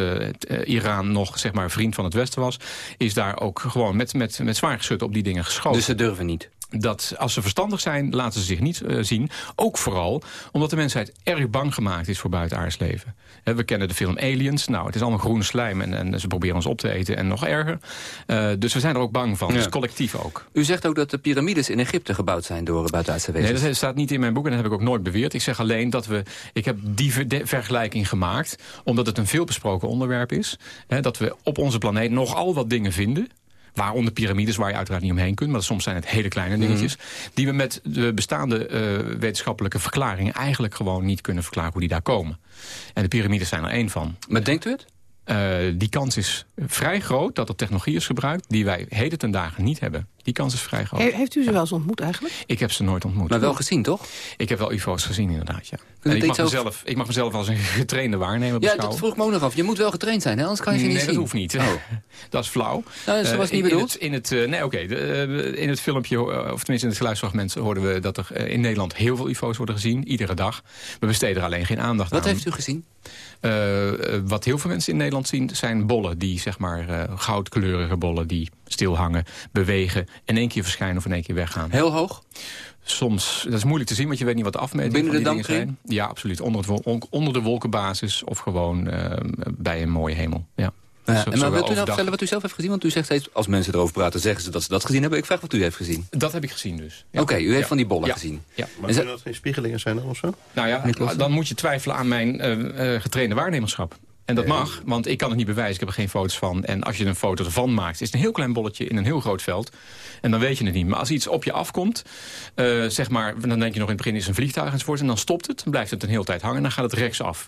Iran nog zeg maar, vriend van het Westen was... is daar ook gewoon met, met, met zwaar geschut op die dingen geschoten. Dus ze durven niet? Dat als ze verstandig zijn, laten ze zich niet uh, zien. Ook vooral omdat de mensheid erg bang gemaakt is voor buitenaards leven. He, we kennen de film Aliens. Nou, het is allemaal groen slijm en, en ze proberen ons op te eten en nog erger. Uh, dus we zijn er ook bang van, ja. dus collectief ook. U zegt ook dat de piramides in Egypte gebouwd zijn door buitenaardse wezens. Nee, dat staat niet in mijn boek en dat heb ik ook nooit beweerd. Ik zeg alleen dat we... Ik heb die vergelijking gemaakt, omdat het een veelbesproken onderwerp is. He, dat we op onze planeet nogal wat dingen vinden Waaronder piramides, waar je uiteraard niet omheen kunt. Maar soms zijn het hele kleine dingetjes. Mm. Die we met de bestaande uh, wetenschappelijke verklaringen... eigenlijk gewoon niet kunnen verklaren hoe die daar komen. En de piramides zijn er één van. Maar denkt u het? Uh, die kans is vrij groot dat er technologie is gebruikt... die wij heden ten dagen niet hebben. Die kans is vrij groot. He heeft u ze wel eens ontmoet eigenlijk? Ik heb ze nooit ontmoet. Maar wel gezien, toch? Ik heb wel ufo's gezien, inderdaad, ja. Ik mag, mezelf, ik mag mezelf als een getrainde waarnemer beschouwen. Ja, dat vroeg me ook nog af. Je moet wel getraind zijn, hè? anders kan je nee, niet zien. dat hoeft niet. Oh. dat is flauw. Nou, dat was uh, niet bedoeld. In het, in het, uh, nee, oké. Okay, uh, in het filmpje, of tenminste in het geluidsfragment... hoorden we dat er in Nederland heel veel ufo's worden gezien. Iedere dag. We besteden er alleen geen aandacht Wat aan. Wat heeft u gezien? Wat heel veel mensen in Nederland zien, zijn bollen. Die, zeg maar, goudkleurige bollen die stil hangen, bewegen... en één keer verschijnen of in één keer weggaan. Heel hoog? Soms, dat is moeilijk te zien, want je weet niet wat de afmetingen Binnen de zijn. Ja, absoluut. Onder, het, onder de wolkenbasis of gewoon uh, bij een mooie hemel. Ja. Ja, en maar wilt u nou vertellen wat u zelf heeft gezien? Want u zegt steeds, als mensen erover praten, zeggen ze dat ze dat gezien hebben. Ik vraag wat u heeft gezien. Dat heb ik gezien dus. Ja. Oké, okay, u heeft ja. van die bollen ja. gezien. Ja. Maar kunnen dat geen spiegelingen zijn dan of zo? Nou ja, dan moet je twijfelen aan mijn uh, uh, getrainde waarnemerschap. En dat mag, want ik kan het niet bewijzen. Ik heb er geen foto's van. En als je een foto ervan maakt, is het een heel klein bolletje in een heel groot veld. En dan weet je het niet. Maar als iets op je afkomt, uh, zeg maar, dan denk je nog in het begin is een vliegtuig enzovoort. En dan stopt het, dan blijft het een hele tijd hangen en dan gaat het rechtsaf.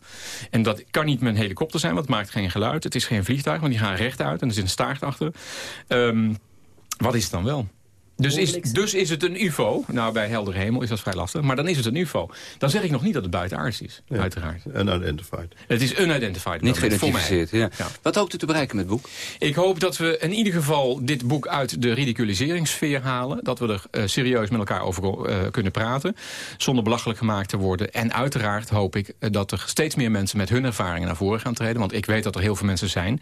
En dat kan niet met een helikopter zijn, want het maakt geen geluid. Het is geen vliegtuig, want die gaan rechtuit en er zit een staart achter. Um, wat is het dan wel? Dus is, dus is het een ufo? Nou, bij heldere hemel is dat vrij lastig. Maar dan is het een ufo. Dan zeg ik nog niet dat het buitenaards is, uiteraard. Unidentified. Het is unidentified. Niet voor mij. geïdentificeerd, ja. Wat hoopt u te bereiken met het boek? Ik hoop dat we in ieder geval dit boek uit de ridiculiseringssfeer halen. Dat we er eh, serieus met elkaar over eh, kunnen praten. Zonder belachelijk gemaakt te worden. En uiteraard hoop ik eh, dat er steeds meer mensen met hun ervaringen naar voren gaan treden. Want ik weet dat er heel veel mensen zijn.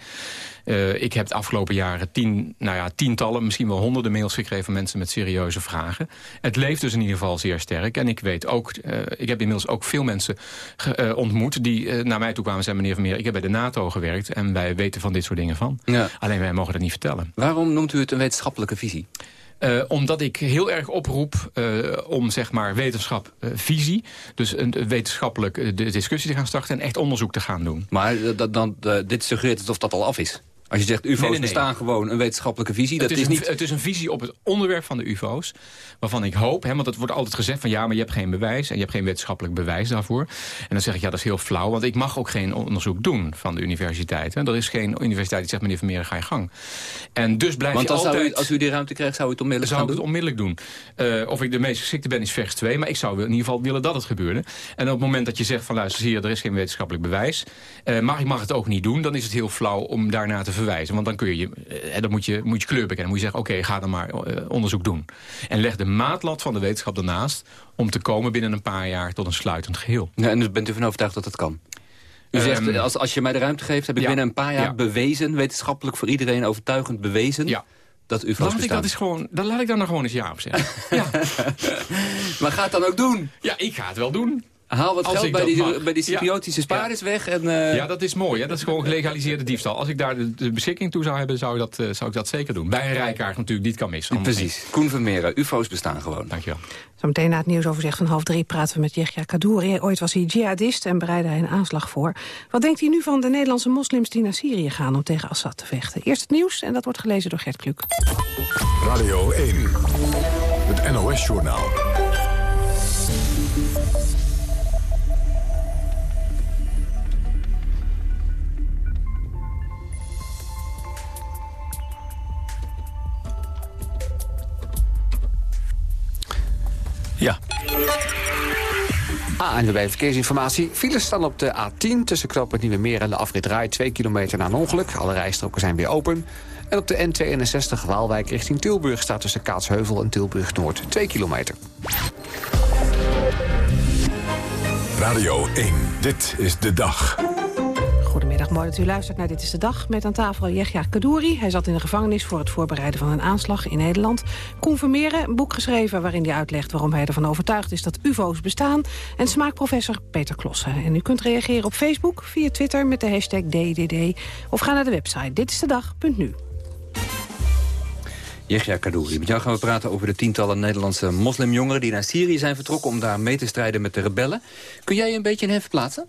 Eh, ik heb de afgelopen jaren tien, nou ja, tientallen, misschien wel honderden mails gekregen van mensen met serieuze vragen. Het leeft dus in ieder geval zeer sterk. En ik weet ook, eh, ik heb inmiddels ook veel mensen eh, ontmoet die naar mij toe kwamen en zeiden, meneer Vermeer, ik heb bij de NATO gewerkt en wij weten van dit soort dingen van. Ja. Alleen wij mogen dat niet vertellen. Waarom noemt u het een wetenschappelijke visie? Uh, omdat ik heel erg oproep uh, om zeg maar wetenschap uh, visie. Dus een wetenschappelijk discussie te gaan starten en echt onderzoek te gaan doen. Maar dan, dit suggereert alsof dat al af is. Als je zegt ufo's nee, nee, nee. bestaan gewoon een wetenschappelijke visie. Dat het is, is een, niet... het is een visie op het onderwerp van de ufo's. Waarvan ik hoop, hè, want het wordt altijd gezegd van ja, maar je hebt geen bewijs. En je hebt geen wetenschappelijk bewijs daarvoor. En dan zeg ik ja, dat is heel flauw. Want ik mag ook geen onderzoek doen van de universiteit. Hè. Er is geen universiteit die zegt meneer Vermeer, ga je gang. En dus blijf want je altijd... U, als u die ruimte krijgt, zou u het onmiddellijk zou gaan ik het onmiddellijk doen. Uh, of ik de meest geschikte ben is vers 2. Maar ik zou in ieder geval willen dat het gebeurde. En op het moment dat je zegt van luister, zie je, er is geen wetenschappelijk bewijs. Uh, maar ik mag het ook niet doen. Dan is het heel flauw om daarna te verwijzen. Want dan kun je je, uh, dan moet je, moet je kleur bekennen. Dan moet je zeggen, oké, okay, ga dan maar uh, onderzoek doen. En leg de maatlat van de wetenschap ernaast... om te komen binnen een paar jaar tot een sluitend geheel. Ja, en dus bent u van overtuigd dat dat kan? U zegt, um, als, als je mij de ruimte geeft, heb ik ja, binnen een paar jaar ja. bewezen... wetenschappelijk voor iedereen overtuigend bewezen... Ja. dat ufo's laat ik dat is gewoon, dan laat ik daar nou gewoon eens ja op zeggen. ja. maar ga het dan ook doen? Ja, ik ga het wel doen. Haal wat Als geld bij die, mag. bij die Cypriotische Ja. spaarders weg. En, uh... Ja, dat is mooi. Hè? Dat is gewoon gelegaliseerde diefstal. Als ik daar de, de beschikking toe zou hebben, zou, ik dat, uh, zou ik dat zeker doen. Bij een rijkaart natuurlijk, niet kan missen. Precies. Niet. Koen Vermeeren, ufo's bestaan gewoon. Dankjewel. Zometeen na het nieuwsoverzicht van half drie praten we met Yehya Kadouri. Ooit was hij jihadist en bereidde hij een aanslag voor. Wat denkt hij nu van de Nederlandse moslims die naar Syrië gaan om tegen Assad te vechten? Eerst het nieuws en dat wordt gelezen door Gert Kluk. Radio 1, het NOS-journaal. Ja. ANWB Verkeersinformatie. Files staan op de A10 tussen knooppunt Nieuwe Meer en de afrit Rai. 2 kilometer na een ongeluk. Alle rijstroken zijn weer open. En op de N62 Waalwijk richting Tilburg staat tussen Kaatsheuvel en Tilburg Noord 2 kilometer. Radio 1, dit is de dag. Goedemiddag, mooi dat u luistert naar Dit is de Dag. Met aan tafel Yehya Kadouri. Hij zat in de gevangenis voor het voorbereiden van een aanslag in Nederland. Koen een boek geschreven waarin hij uitlegt... waarom hij ervan overtuigd is dat ufo's bestaan. En smaakprofessor Peter Klossen. En u kunt reageren op Facebook, via Twitter met de hashtag DDD... of ga naar de website ditistedag.nu. Yehya Kadouri, met jou gaan we praten over de tientallen Nederlandse moslimjongeren... die naar Syrië zijn vertrokken om daar mee te strijden met de rebellen. Kun jij je een beetje in hen verplaatsen?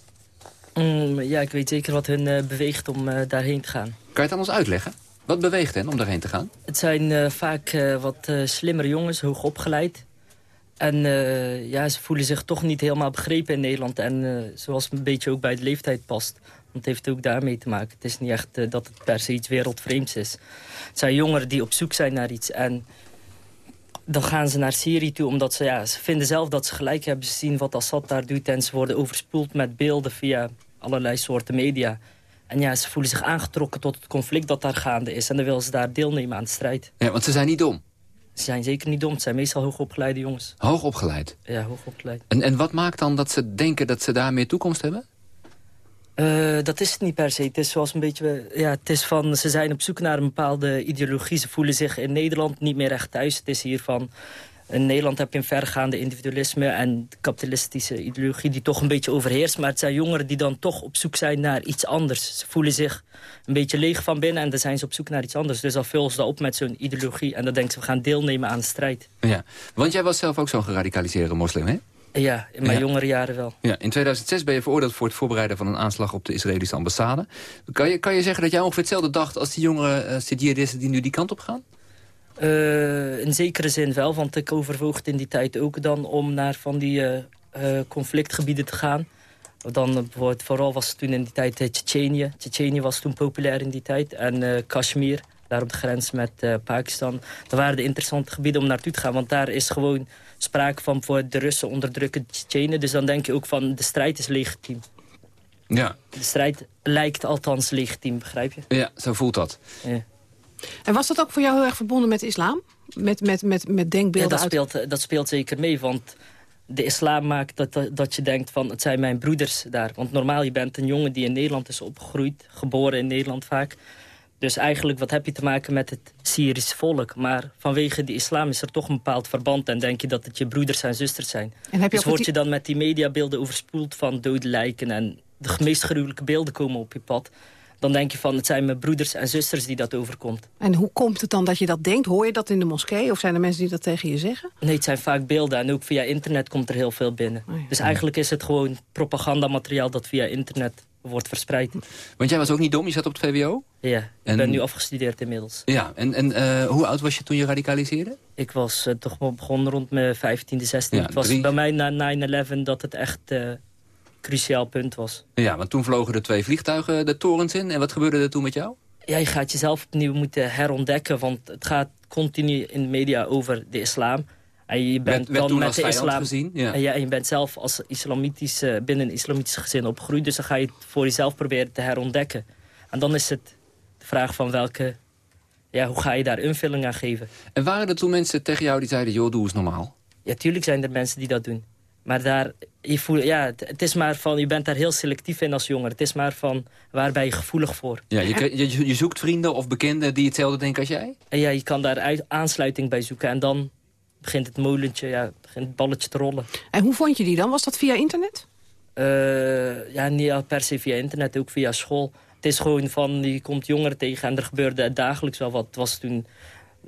Mm, ja, ik weet zeker wat hen uh, beweegt om uh, daarheen te gaan. Kan je het aan ons uitleggen? Wat beweegt hen om daarheen te gaan? Het zijn uh, vaak wat slimmere jongens, hoog opgeleid. En ja, ze voelen zich toch niet helemaal begrepen in Nederland. En zoals een beetje ook bij de leeftijd past. Want het heeft ook daarmee te maken. Het is niet echt dat het per se iets wereldvreemds is. Het zijn jongeren die op zoek zijn naar iets. En dan gaan ze naar Syrië toe, omdat ze, ja, ze vinden zelf dat ze gelijk hebben. Ze zien wat Assad daar doet en ze worden overspoeld met beelden via allerlei soorten media. En ja, ze voelen zich aangetrokken tot het conflict dat daar gaande is. En dan willen ze daar deelnemen aan de strijd. Ja, want ze zijn niet dom. Ze zijn zeker niet dom. Het zijn meestal hoogopgeleide jongens. Hoogopgeleid? Ja, hoogopgeleid. En, en wat maakt dan dat ze denken dat ze daar meer toekomst hebben? Uh, dat is het niet per se. Het is zoals een beetje... Ja, het is van, ze zijn op zoek naar een bepaalde ideologie. Ze voelen zich in Nederland niet meer echt thuis. Het is hier van... In Nederland heb je een vergaande individualisme en kapitalistische ideologie die toch een beetje overheerst. Maar het zijn jongeren die dan toch op zoek zijn naar iets anders. Ze voelen zich een beetje leeg van binnen en dan zijn ze op zoek naar iets anders. Dus dan vullen ze dat op met zo'n ideologie en dan denken ze we gaan deelnemen aan de strijd. Ja, want jij was zelf ook zo'n geradicaliseerde moslim, hè? Ja, in mijn ja. jongere jaren wel. Ja, in 2006 ben je veroordeeld voor het voorbereiden van een aanslag op de Israëlische ambassade. Kan je, kan je zeggen dat jij ongeveer hetzelfde dacht als die jongeren, uh, jihadisten die nu die kant op gaan? Uh, in zekere zin wel, want ik overwoog in die tijd ook dan om naar van die uh, uh, conflictgebieden te gaan. Dan bijvoorbeeld, vooral was het toen in die tijd Tsjetsjenië. Tsjetsjenië was toen populair in die tijd. En Kashmir daar op de grens met uh, Pakistan. Dat waren de interessante gebieden om naartoe te gaan. Want daar is gewoon sprake van voor de Russen onderdrukken Tsjetsjenen. Dus dan denk je ook van de strijd is legitiem. Ja. De strijd lijkt althans legitiem, begrijp je? Ja, zo voelt dat. Ja. En was dat ook voor jou heel erg verbonden met de islam? Met, met, met, met denkbeelden ja, dat, speelt, dat speelt zeker mee, want de islam maakt dat, dat je denkt van het zijn mijn broeders daar. Want normaal, je bent een jongen die in Nederland is opgegroeid, geboren in Nederland vaak. Dus eigenlijk, wat heb je te maken met het Syrische volk? Maar vanwege de islam is er toch een bepaald verband... en denk je dat het je broeders en zusters zijn. En heb je dus word je dan met die mediabeelden overspoeld van dode lijken... en de meest gruwelijke beelden komen op je pad dan denk je van het zijn mijn broeders en zusters die dat overkomt. En hoe komt het dan dat je dat denkt? Hoor je dat in de moskee of zijn er mensen die dat tegen je zeggen? Nee, het zijn vaak beelden en ook via internet komt er heel veel binnen. Oh Dus eigenlijk is het gewoon propagandamateriaal dat via internet wordt verspreid. Want jij was ook niet dom, je zat op het VWO? Ja, ik En- ben nu afgestudeerd inmiddels. Ja, en, en eh, hoe oud was je toen je radicaliseerde? Ik was eh, toch wel begonnen rond mijn 15e, 16e. Ja, het was drie- bij mij na 9-11 dat het echt eh cruciaal punt was. Ja, want toen vlogen er twee vliegtuigen de torens in. En wat gebeurde er toen met jou? Ja, je gaat jezelf opnieuw moeten herontdekken. Want het gaat continu in de media over de islam. En je bent Werd- werd dan met de islam. gezien, ja. En, ja, en je bent zelf als islamitisch, eh, binnen een islamitisch gezin opgegroeid. Dus dan ga je het voor jezelf proberen te herontdekken. En dan is het de vraag van welke... Ja, hoe ga je daar invulling aan geven? En waren er toen mensen tegen jou die zeiden, joh, doe eens normaal? Ja, tuurlijk zijn er mensen die dat doen. Maar daar, je voelt, ja, het, het is maar van, je bent daar heel selectief in als jonger. Het is maar van, waar ben je gevoelig voor? Ja, je, je, je zoekt vrienden of bekenden die hetzelfde denken als jij? En ja, je kan daar uit- aansluiting bij zoeken. En dan begint het molentje, ja, begint het balletje te rollen. En hoe vond je die dan? Was dat via internet? Eh, ja, niet per se via internet, ook via school. Het is gewoon van, je komt jongeren tegen en er gebeurde dagelijks wel wat. Het was toen,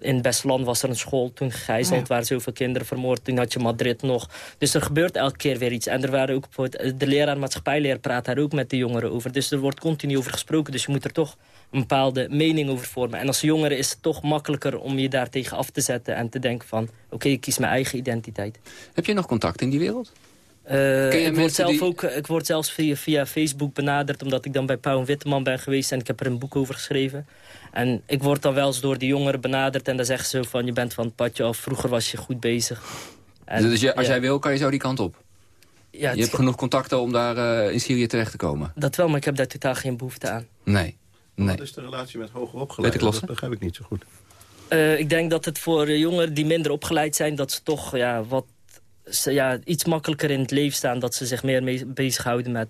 in Bestland was er een school toen gegijzeld, Oh ja. waar zoveel kinderen vermoord. Toen had je Madrid nog. Dus er gebeurt elke keer weer iets. En er waren ook, bijvoorbeeld, de leraar maatschappijleer praat daar ook met de jongeren over. Dus er wordt continu over gesproken. Dus je moet er toch een bepaalde mening over vormen. En als jongere is het toch makkelijker om je daar tegen af te zetten... en te denken van, oké, ik kies mijn eigen identiteit. Heb je nog contact in die wereld? Eh, ik, word zelf die- ook, ik word zelfs via, via Facebook benaderd... omdat ik dan bij Pauw en Witteman ben geweest... en ik heb er een boek over geschreven. En ik word dan wel eens door die jongeren benaderd... en dan zeggen ze van, je bent van het padje af... vroeger was je goed bezig. En, dus je, als ja, jij wil, kan je zo die kant op? ja, je hebt genoeg contacten om daar eh, in Syrië terecht te komen? Dat wel, maar ik heb daar totaal geen behoefte aan. Nee. nee. Wat is de relatie met hoger opgeleiden? los, Dat begrijp ik niet zo goed. Eh, ik denk dat het voor jongeren die minder opgeleid zijn... dat ze toch ja, wat, ze, ja, iets makkelijker in het leven staan. Dat ze zich meer mee bezighouden met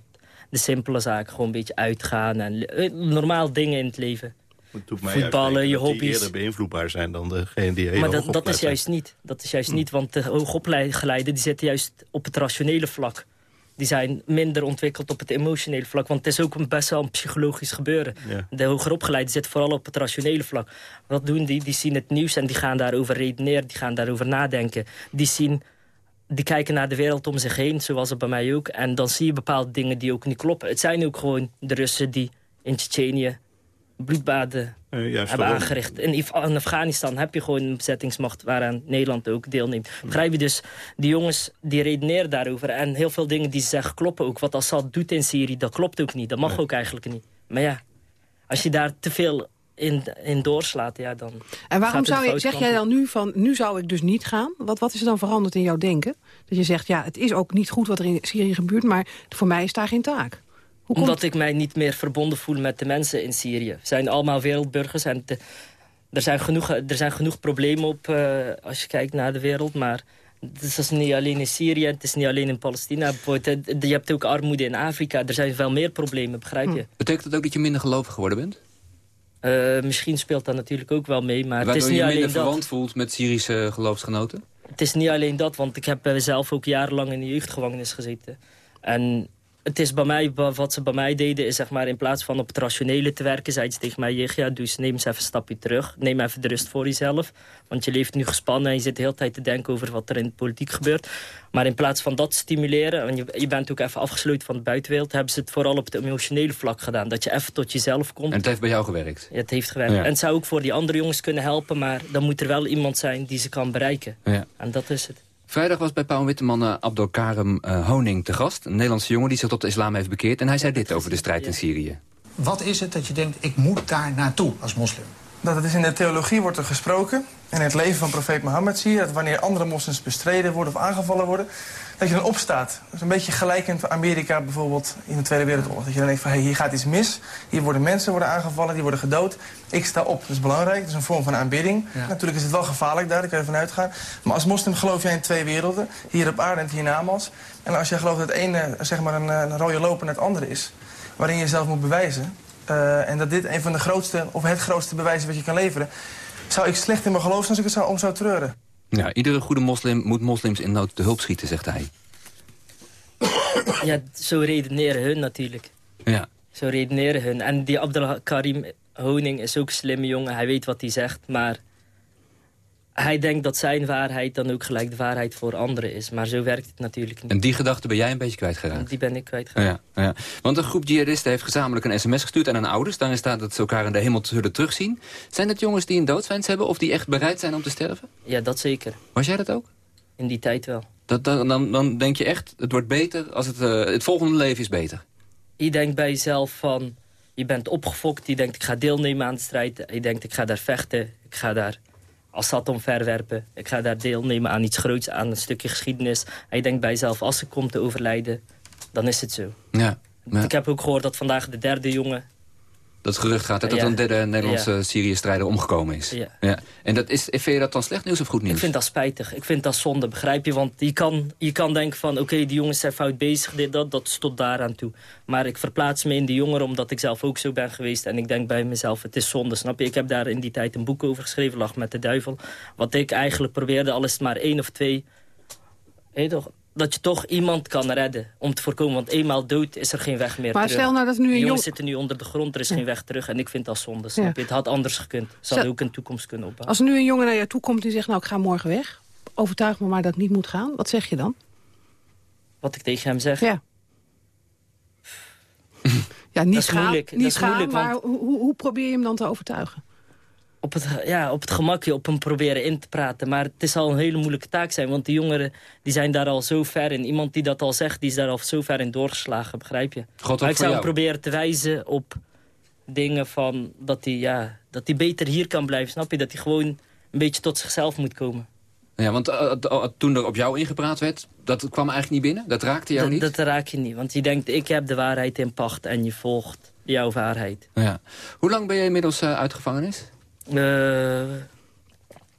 de simpele zaken. Gewoon een beetje uitgaan en eh, normaal dingen in het leven. Voetballen, je dat die hobby's. eerder beïnvloedbaar zijn dan degene die Maar dat, dat is zijn. juist niet. Dat is juist Hm. niet, want de hoogopgeleiden die zitten juist op het rationele vlak. Die zijn minder ontwikkeld op het emotionele vlak. Want het is ook een best wel een psychologisch gebeuren. Ja. De hogeropgeleiden zitten vooral op het rationele vlak. Wat doen die? Die zien het nieuws en die gaan daarover redeneren. Die gaan daarover nadenken. Die zien... Die kijken naar de wereld om zich heen, zoals het bij mij ook. En dan zie je bepaalde dingen die ook niet kloppen. Het zijn ook gewoon de Russen die in Tsjetsjenië bloedbaden Eh, juist hebben daarom. aangericht. In, in Afghanistan heb je gewoon een bezettingsmacht waaraan Nederland ook deelneemt. Begrijp je dus, die jongens die redeneren daarover. En heel veel dingen die ze zeggen kloppen ook. Wat Assad doet in Syrië, dat klopt ook niet. Dat mag ook eigenlijk niet. Maar ja, als je daar te veel in, in doorslaat, ja, dan En waarom zou je, zeg jij dan nu van, nu zou ik dus niet gaan? Wat, wat is er dan veranderd in jouw denken? Dat je zegt, ja, het is ook niet goed wat er in Syrië gebeurt... maar voor mij is daar geen taak. Hoe komt Omdat ik mij niet meer verbonden voel met de mensen in Syrië. We zijn allemaal wereldburgers en te- er, zijn genoeg, er zijn genoeg problemen op eh, als je kijkt naar de wereld. Maar het is niet alleen in Syrië, het is niet alleen in Palestina. Eh, Je hebt ook armoede in Afrika. Er zijn veel meer problemen, begrijp je? Betekent dat ook dat je minder gelovig geworden bent? Eh, misschien speelt dat natuurlijk ook wel mee, maar het is niet je alleen minder dat. verwant voelt met Syrische geloofsgenoten? Het is niet alleen dat, want ik heb zelf ook jarenlang in de jeugdgevangenis gezeten. En het is bij mij, wa- wat ze bij mij deden, is zeg maar in plaats van op het rationele te werken, zeiden ze tegen mij, ja, eens, neem eens even een stapje terug. Neem even de rust voor jezelf. Want je leeft nu gespannen en je zit de hele tijd te denken over wat er in de politiek gebeurt. Maar in plaats van dat stimuleren, en je, je bent ook even afgesloten van de buitenwereld, hebben ze het vooral op het emotionele vlak gedaan. Dat je even tot jezelf komt. En het heeft bij jou gewerkt? Ja, het heeft gewerkt. Ja. En het zou ook voor die andere jongens kunnen helpen, maar dan moet er wel iemand zijn die ze kan bereiken. Ja. En dat is het. Vrijdag was bij Pauw Witteman uh, Abdelkarem uh, Honing te gast. Een Nederlandse jongen die zich tot de islam heeft bekeerd. En hij zei dit over de strijd in Syrië. Wat is het dat je denkt, ik moet daar naartoe als moslim? Dat het is in de theologie wordt er gesproken. En in het leven van profeet Mohammed zie je dat wanneer andere moslims bestreden worden of aangevallen worden, dat je dan opstaat. Dat is een beetje gelijkend Amerika bijvoorbeeld in de Tweede Wereldoorlog. Dat je dan denkt van hey, hier gaat iets mis, hier worden mensen worden aangevallen, die worden gedood. Ik sta op, dat is belangrijk, dat is een vorm van aanbidding. Natuurlijk is het wel gevaarlijk daar, daar kan je vanuit gaan. Maar als moslim geloof jij in twee werelden, hier op aarde en hiernamaals. En als jij gelooft dat het ene zeg maar een, een rode loper naar het andere is, waarin je jezelf moet bewijzen... Uh, en dat dit een van de grootste, of het grootste bewijs is wat je kan leveren... zou ik slecht in mijn geloof zijn als ik het zou, om zou treuren. Ja, iedere goede moslim moet moslims in nood te hulp schieten, zegt hij. Ja, zo redeneren hun natuurlijk. Ja. Zo redeneren hun. En die Abdelkarim Honing is ook een slimme jongen. Hij weet wat hij zegt, maar hij denkt dat zijn waarheid dan ook gelijk de waarheid voor anderen is. Maar zo werkt het natuurlijk niet. En die gedachte ben jij een beetje kwijtgeraakt? Die ben ik kwijtgeraakt. Ja, ja. Want een groep jihadisten heeft gezamenlijk een sms gestuurd aan hun ouders. Daarin staat dat ze elkaar in de hemel zullen terugzien. Zijn het jongens die een doodswens hebben of die echt bereid zijn om te sterven? Ja, dat zeker. Was jij dat ook? In die tijd wel. Dat, dan, dan, dan denk je echt, het wordt beter als het, uh, het volgende leven is beter? Je denkt bij jezelf van, je bent opgefokt. Je denkt, ik ga deelnemen aan de strijd. Je denkt, ik ga daar vechten. Ik ga daar Assad omverwerpen. Ik ga daar deelnemen aan iets groots, aan een stukje geschiedenis. En je denkt bij jezelf, als ze komt te overlijden, dan is het zo. Ja, ja. Ik heb ook gehoord dat vandaag de derde jongen... Dat gerucht gaat dat Ja. een derde Nederlandse Ja. Syrië-strijder omgekomen is. Ja. En dat is, vind je dat dan slecht nieuws of goed nieuws? Ik vind dat spijtig. Ik vind dat zonde, begrijp je? Want je kan, je kan denken van, oké, die jongens zijn fout bezig, dit, dat, dat is tot daaraan toe. Maar ik verplaats me in die jongeren omdat ik zelf ook zo ben geweest. En ik denk bij mezelf, het is zonde, snap je? Ik heb daar in die tijd een boek over geschreven, Lach met de Duivel. Wat ik eigenlijk probeerde, al is het maar één of twee... Je toch, dat je toch iemand kan redden om te voorkomen. Want eenmaal dood is er geen weg meer Maar terug. stel nou dat nu een Die jong- jongens zitten nu onder de grond, er is geen weg terug. En ik vind dat zonde, snap Ja. je? Het had anders gekund. Ze hadden ook een toekomst kunnen opbouwen. Als nu een jongen naar jou toe komt die zegt, nou ik ga morgen weg. Overtuig me maar dat het niet moet gaan. Wat zeg je dan? Wat ik tegen hem zeg? Ja. Ja, niet Dat is gaan, moeilijk, niet dat is gaan moeilijk, maar want- hoe, hoe hoe probeer je hem dan te overtuigen? Op het, ja, op het gemakje op hem proberen in te praten. Maar het is al een hele moeilijke taak zijn. Want die jongeren die zijn daar al zo ver in. Iemand die dat al zegt, die is daar al zo ver in doorgeslagen. Begrijp je? God maar ik zou hem proberen te wijzen op dingen van... Dat hij, ja, dat hij beter hier kan blijven, snap je? Dat hij gewoon een beetje tot zichzelf moet komen. Ja, want eh, eh, toen er op jou ingepraat werd, dat kwam eigenlijk niet binnen? Dat raakte jou Dat, niet? dat raak je niet. Want je denkt, ik heb de waarheid in pacht en je volgt jouw waarheid. Ja. Hoe lang ben je inmiddels eh, uit gevangenis? Eh,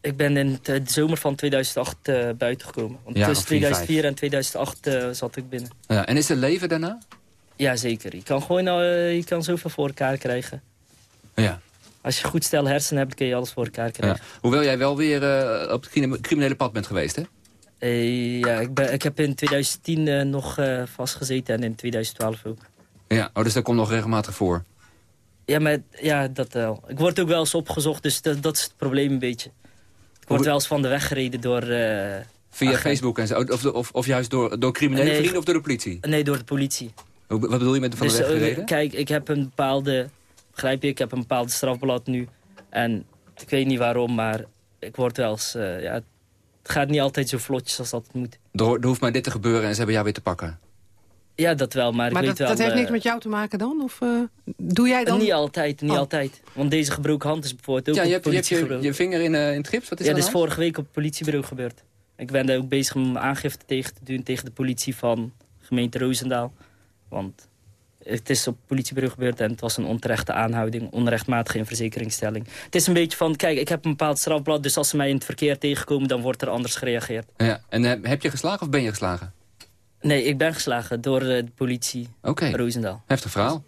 ik ben in t- de zomer van 2008 eh, buiten gekomen. Want Ja, tussen of vier, 2004 en 2008 eh, zat ik binnen. Ja, en is er leven daarna? Jazeker. Je kan gewoon eh, je kan zoveel voor elkaar krijgen. Ja. Als je goed stel hersenen hebt, kun je alles voor elkaar krijgen. ja. Hoewel jij wel weer eh, op het criminele pad bent geweest, hè? Eh, ja, ik, ben, ik heb in 2010 eh, nog eh, vastgezeten en in 2012 ook. Ja, oh, dus dat komt nog regelmatig voor. Ja, maar ja, dat wel. Ik word ook wel eens opgezocht, dus dat, dat is het probleem een beetje. Ik word wel eens van de weg gereden door... eh, Via. Facebook en zo? Of, of, of juist door, door criminele Nee. vrienden of door de politie? Nee, door de politie. Hoe- Wat bedoel je met van de Dus, weg eh, gereden? Kijk, ik heb een bepaalde... Begrijp je, ik heb een bepaalde strafblad nu. En ik weet niet waarom, maar ik word wel eens... eh, ja, het gaat niet altijd zo vlotjes als dat het moet. Er, er hoeft maar dit te gebeuren en ze hebben jou weer te pakken. Ja, dat wel, maar, Maar ik dat, weet wel... dat heeft eh, niks met jou te maken dan? Of eh, doe jij dan... Niet altijd, niet Oh. altijd. Want deze gebroken hand is bijvoorbeeld ook Ja, op je het hebt, je, hebt je, politiebureau. je vinger in, eh, in het gips? Wat is ja, er dat aan is vorige week op het politiebureau gebeurd. Ik ben daar ook bezig om aangifte tegen te doen tegen de politie van gemeente Roosendaal. Want het is op het politiebureau gebeurd en het was een onterechte aanhouding, onrechtmatige in verzekeringsstelling. Het is een beetje van, kijk, ik heb een bepaald strafblad, dus als ze mij in het verkeer tegenkomen, dan wordt er anders gereageerd. Ja. En heb je geslagen of ben je geslagen? Nee, ik ben geslagen door eh, de politie Oké. Roosendaal. Heftig verhaal.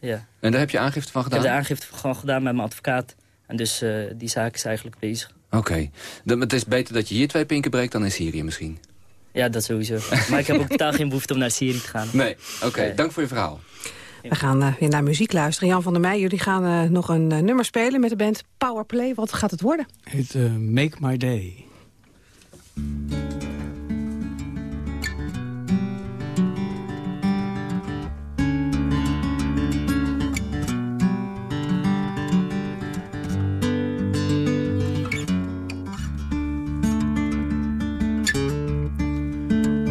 Ja. En daar heb je aangifte van Ik heb gedaan? de aangifte gewoon gedaan met mijn advocaat. En dus eh, die zaak is eigenlijk bezig. Oké. Dan- Het is beter dat je hier twee pinken breekt dan in Syrië misschien. Ja, dat sowieso. maar ik heb ook totaal geen behoefte om naar Syrië te gaan. Nee. Oké, dank voor je verhaal. We gaan eh, weer naar muziek luisteren. Jan van der Meij, jullie gaan nog een nummer spelen met de band Powerplay. Wat gaat het worden? Heet eh, Make My Day.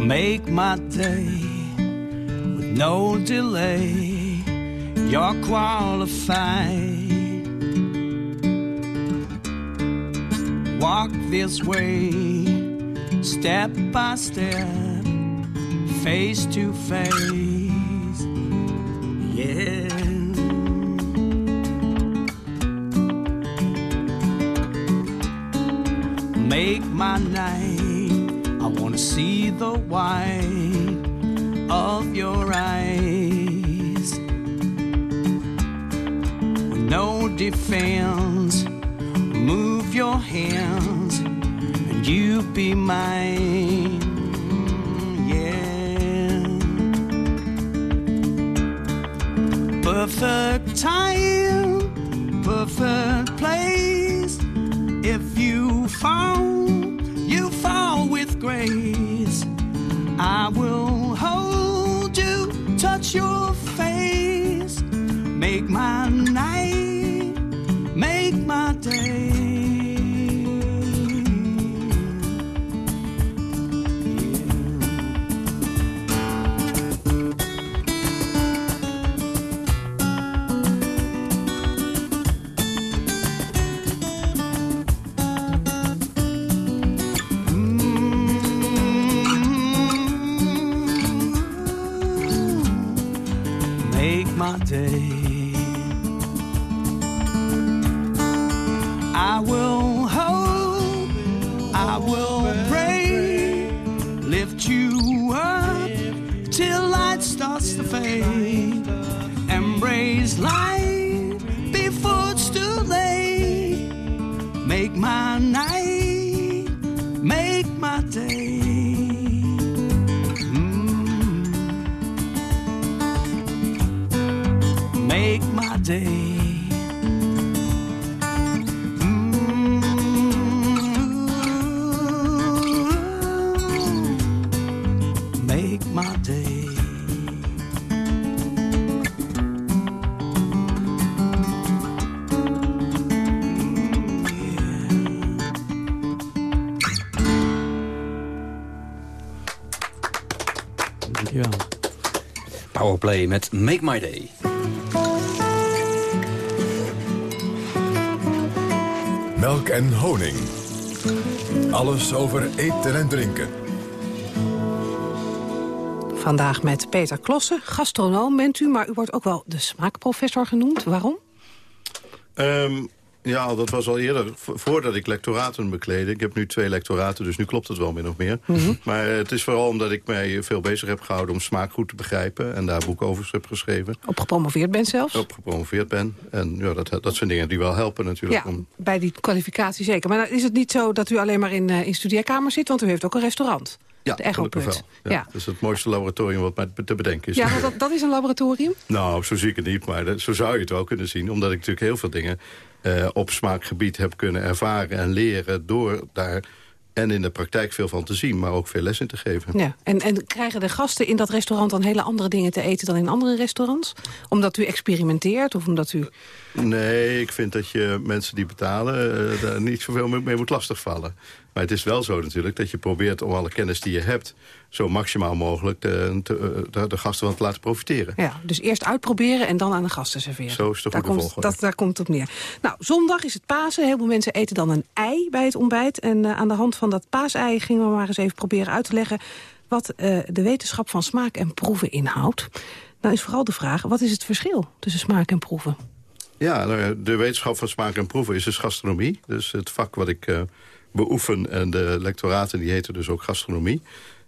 Make my day with no delay. You're qualified. walk this way, step by step, face to face. Yeah. Make my night. I wanna see the white of your eyes. With no defense, move your hands, and you be mine. Yeah. Perfect time, perfect place. If you fall, your face, make my day. Powerplay met Make My Day. Melk en honing. Alles over eten en drinken. Vandaag met Peter Klossen, gastronoom bent u... maar u wordt ook wel de smaakprofessor genoemd. Waarom? Ehm, ja, dat was al eerder, vo- voordat ik lectoraten bekleedde. Ik heb nu twee lectoraten, dus nu klopt het wel min of meer. Mhm. Maar eh, het is vooral omdat ik mij veel bezig heb gehouden... om smaak goed te begrijpen en daar boeken over heb geschreven. Op gepromoveerd bent zelfs? Op gepromoveerd ben. En ja, dat, dat zijn dingen die wel helpen natuurlijk. Ja, Om, bij die kwalificatie zeker. Maar is het niet zo dat u alleen maar in, eh, in studeerkamer zit... want u heeft ook een restaurant. ja, de Echo gelukkig Put. wel. Ja, Ja. Dat is het mooiste laboratorium wat mij te bedenken is. Ja, dat, dat is een laboratorium? Nou, zo zie ik het niet, maar dat- zo zou je het wel kunnen zien. Omdat ik natuurlijk heel veel dingen eh, op smaakgebied heb kunnen ervaren en leren... door daar en in de praktijk veel van te zien, maar ook veel les in te geven. Ja. En, en krijgen de gasten in dat restaurant dan hele andere dingen te eten... dan in andere restaurants? Omdat u experimenteert of omdat u... Nee, ik vind dat je mensen die betalen... eh, daar niet zoveel mee mee moet lastigvallen. Maar het is wel zo natuurlijk dat je probeert om alle kennis die je hebt... zo maximaal mogelijk de, te- de, de gasten van te laten profiteren. Ja, dus eerst uitproberen en dan aan de gasten serveren. Zo is de daar goede komt, volgorde. dat, Daar komt het op neer. Nou, zondag is het Pasen. Heel veel mensen eten dan een ei bij het ontbijt. En eh, aan de hand van dat paasei gingen we maar eens even proberen uit te leggen... wat eh, de wetenschap van smaak en proeven inhoudt. Nou is vooral de vraag, wat is het verschil tussen smaak en proeven? Ja, nou de wetenschap van smaak en proeven is dus gastronomie. Dus het vak wat ik eh, beoefen en de lectoraten die heten dus ook gastronomie.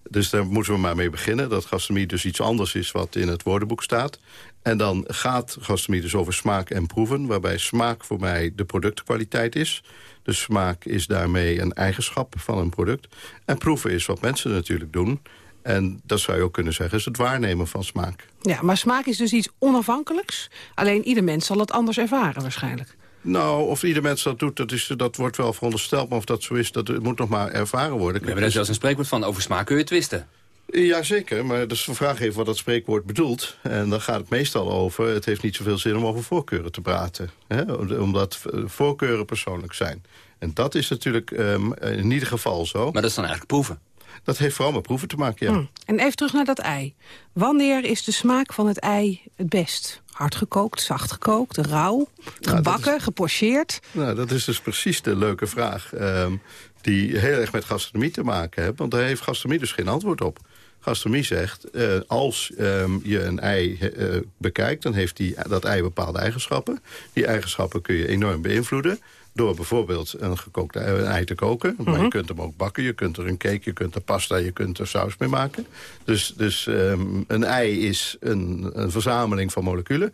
Dus daar moeten we maar mee beginnen. Dat gastronomie dus iets anders is wat in het woordenboek staat. En dan gaat gastronomie dus over smaak en proeven... waarbij smaak voor mij de productkwaliteit is. Dus smaak is daarmee een eigenschap van een product. En proeven is wat mensen natuurlijk doen. En dat zou je ook kunnen zeggen, is het waarnemen van smaak. Ja, maar smaak is dus iets onafhankelijks. Alleen ieder mens zal het anders ervaren waarschijnlijk. Nou, of ieder mens dat doet, dat, is, dat wordt wel verondersteld. Maar of dat zo is, dat moet nog maar ervaren worden. We hebben er zelfs een spreekwoord van. Over smaak kun je twisten. Jazeker, maar dus de vraag even wat dat spreekwoord bedoelt. En dan gaat het meestal over... het heeft niet zoveel zin om over voorkeuren te praten. Hè? Omdat eh, voorkeuren persoonlijk zijn. En dat is natuurlijk ehm, in ieder geval zo. Maar dat is dan eigenlijk proeven? Dat heeft vooral met proeven te maken, ja. Hm. En even terug naar dat ei. Wanneer is de smaak van het ei het best? Hard gekookt, zacht gekookt, rauw, gebakken, gepocheerd? Nou, dat is dus precies de leuke vraag... ehm, die heel erg met gastronomie te maken heeft. Want daar heeft gastronomie dus geen antwoord op. Gastronomie zegt, eh, als ehm, je een ei eh, bekijkt... dan heeft die, dat ei bepaalde eigenschappen. Die eigenschappen kun je enorm beïnvloeden... door bijvoorbeeld een gekookt ei, een ei te koken. Maar Mhm. je kunt hem ook bakken, je kunt er een cake, je kunt er pasta... je kunt er saus mee maken. Dus, dus ehm, een ei is een, een verzameling van moleculen...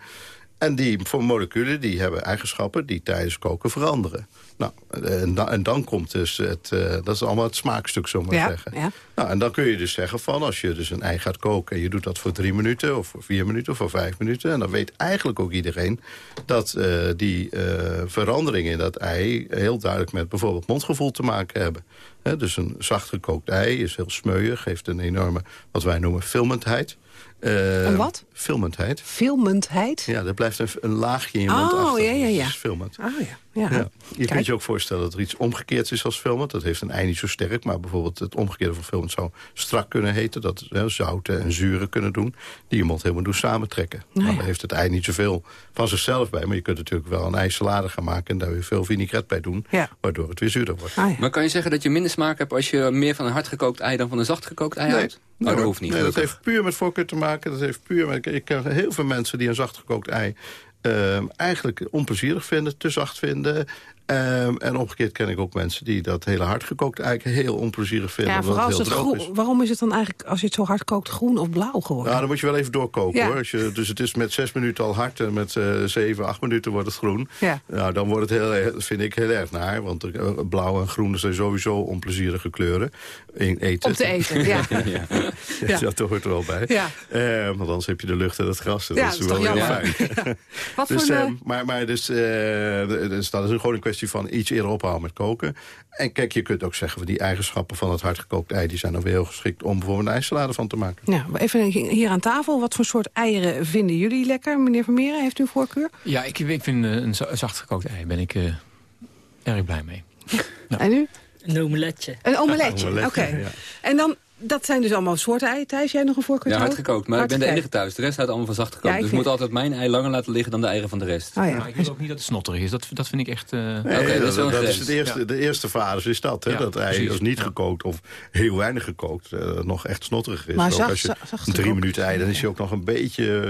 En die voor moleculen die hebben eigenschappen die tijdens koken veranderen. Nou, en, dan, en dan komt dus het, eh, dat is allemaal het smaakstuk, zo maar Ja, zeggen. ja. Nou, en dan kun je dus zeggen van als je dus een ei gaat koken... en je doet dat voor drie minuten of voor vier minuten of voor vijf minuten... en dan weet eigenlijk ook iedereen dat eh, die eh, veranderingen in dat ei... heel duidelijk met bijvoorbeeld mondgevoel te maken hebben. Dus een zacht gekookt ei is heel smeuig, heeft een enorme, wat wij noemen, filmendheid. Eh, Een wat? Filmendheid. Filmendheid? Ja, er blijft een, een laagje in je mond Oh, achter. ja, ja, ja. Dat is filmend. Oh ja. Ja. Ja. Je Kijk. kunt je ook voorstellen dat er iets omgekeerd is als filmend. Dat heeft een ei niet zo sterk, maar bijvoorbeeld het omgekeerde van filmend zou strak kunnen heten. Dat hè, zouten en zuren kunnen doen, die je mond helemaal doen samentrekken. Nou Nou, ja. daar heeft het ei niet zoveel van zichzelf bij. Maar je kunt natuurlijk wel een eisalade gaan maken en daar weer veel vinaigrette bij doen. Ja. Waardoor het weer zuurder wordt. Ah, Maar kan je zeggen dat je minder smaak hebt als je meer van een hardgekookt ei dan van een zachtgekookt ei houdt? Nee, oh, dat hoeft niet. Nee, dat heeft puur met voorkeur te maken. Dat heeft puur met, ik ken heel veel mensen die een zachtgekookt ei... ehm, eigenlijk onplezierig vinden, te zacht vinden. Ehm, en omgekeerd ken ik ook mensen die dat hele hardgekookte ei heel onplezierig vinden. Ja, vooral als het groen. is. Waarom is het dan eigenlijk, als je het zo hard kookt, groen of blauw geworden? Nou, dan moet je wel even doorkoken Ja. hoor. Als je, dus het is met zes minuten al hard en met eh, zeven, acht minuten wordt het groen. Ja. Nou, dan wordt het heel, vind ik heel erg naar. Want eh, blauw en groen zijn sowieso onplezierige kleuren. In eten. Om te eten, ja. ja. Ja. Dat hoort er wel bij. Ja. Eh, want anders heb je de lucht en het gras. Dat Ja, is dat is wel heel fijn. Wat dus, voor een, maar, maar dus, dus dat is gewoon een kwestie van iets eerder ophouden met koken. En kijk, je kunt ook zeggen van die eigenschappen van het hardgekookt ei... die zijn dan weer heel geschikt om bijvoorbeeld een ijssalade van te maken. Ja, even hier aan tafel. Wat voor soort eieren vinden jullie lekker? Meneer Vermeeren, heeft u een voorkeur? Ja, ik, ik vind eh, een za- zacht gekookt ei ben ik eh, erg blij mee. En u? Een omeletje. Een omeletje, Omeletje, oké. ja. En dan, dat zijn dus allemaal soorten ei. Thijs, jij nog een voorkeur? Ja, hard gekookt. Maar ik ben de enige thuis. De rest houdt allemaal van zacht gekookt. Ja, dus ik vind- moet altijd mijn ei langer laten liggen dan de eieren van de rest. Oh, ja. Maar ik wil ook niet dat het snotterig is. Dat, dat vind ik echt... eh, Nee, Oké, dat is dat is het eerste, Ja. de eerste fase is dat. Hè? Ja, dat ei precies. als niet gekookt of heel weinig gekookt eh, nog echt snotterig is. Maar zacht- als je zacht- drie minuten ei, dan is je ook nog een beetje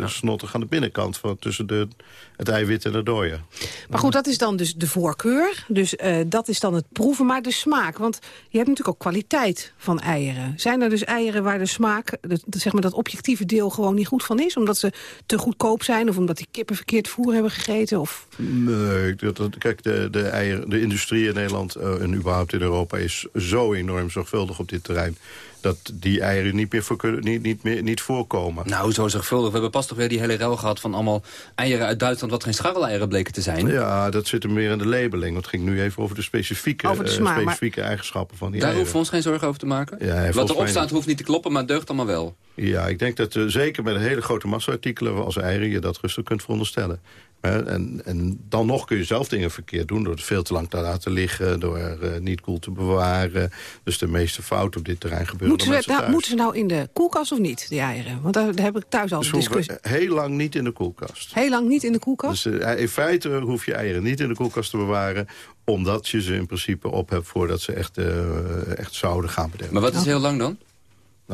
eh, snottig aan de binnenkant. Van, tussen de, het eiwit en de dooien. Maar goed, dat is dan dus de voorkeur. Dus eh, dat is dan het proeven, maar de smaak. Want je hebt natuurlijk ook kwaliteit van eieren. Zijn er dus eieren waar de smaak, zeg maar dat objectieve deel gewoon niet goed van is? Omdat ze te goedkoop zijn of omdat die kippen verkeerd voer hebben gegeten? Of... Nee, dat- kijk, de, de, eieren, de industrie in Nederland eh, en überhaupt in Europa... is zo enorm zorgvuldig op dit terrein... dat die eieren niet meer, voor, kunnen- niet, niet meer niet voorkomen. Nou, zo zorgvuldig. We hebben pas toch weer die hele rel gehad van allemaal eieren uit Duitsland... wat geen scharreleieren bleken te zijn. Ja, dat zit er meer in de labeling. Het ging nu even over de specifieke, Over de eh, smaak, specifieke eigenschappen van die Daar eieren. hoeven we ons geen zorgen over te maken. Ja, wat erop staat niet. hoeft niet te kloppen, maar het deugt allemaal wel. Ja, ik denk dat eh, zeker met een hele grote massa-artikelen als eieren... je dat rustig kunt veronderstellen. En, en dan nog kun je zelf dingen verkeerd doen... door het veel te lang te laten liggen, door er eh, niet koel te bewaren. Dus de meeste fouten op dit terrein gebeuren Moeten door ze, mensen nou, thuis. moeten ze nou in de koelkast of niet, die eieren? Want daar, daar heb ik thuis al een discussie. heel lang niet in de koelkast. Heel lang niet in de koelkast? Dus eh, in feite hoef je eieren niet in de koelkast te bewaren... omdat je ze in principe op hebt voordat ze echt, eh, echt zouden gaan bedelen. Maar wat is heel lang dan?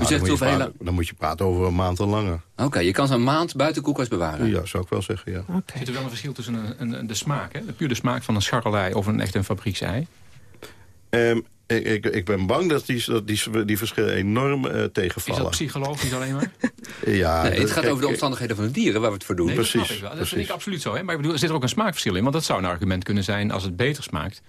Nou, zegt dan, moet je hoeveel praten, dan moet je praten over een maand en langer. Oké, je kan ze een maand buiten koelkast bewaren. Ja, zou ik wel zeggen, ja. Zit er wel een verschil tussen een, een, de smaak, hè? de pure smaak van een scharrelei of een echt een fabrieksei? Ehm, ik, ik, ik ben bang dat die, dat die, die verschillen enorm eh, Is tegenvallen. dat psychologisch alleen maar? Ja, nee, het dat- gaat kijk, over de omstandigheden van de dieren waar we het voor doen. Nee, dat snap Precies, ik wel. Dat precies. vind ik absoluut zo. Hè? Maar ik bedoel, er zit er ook een smaakverschil in. Want dat zou een argument kunnen zijn als het beter smaakt.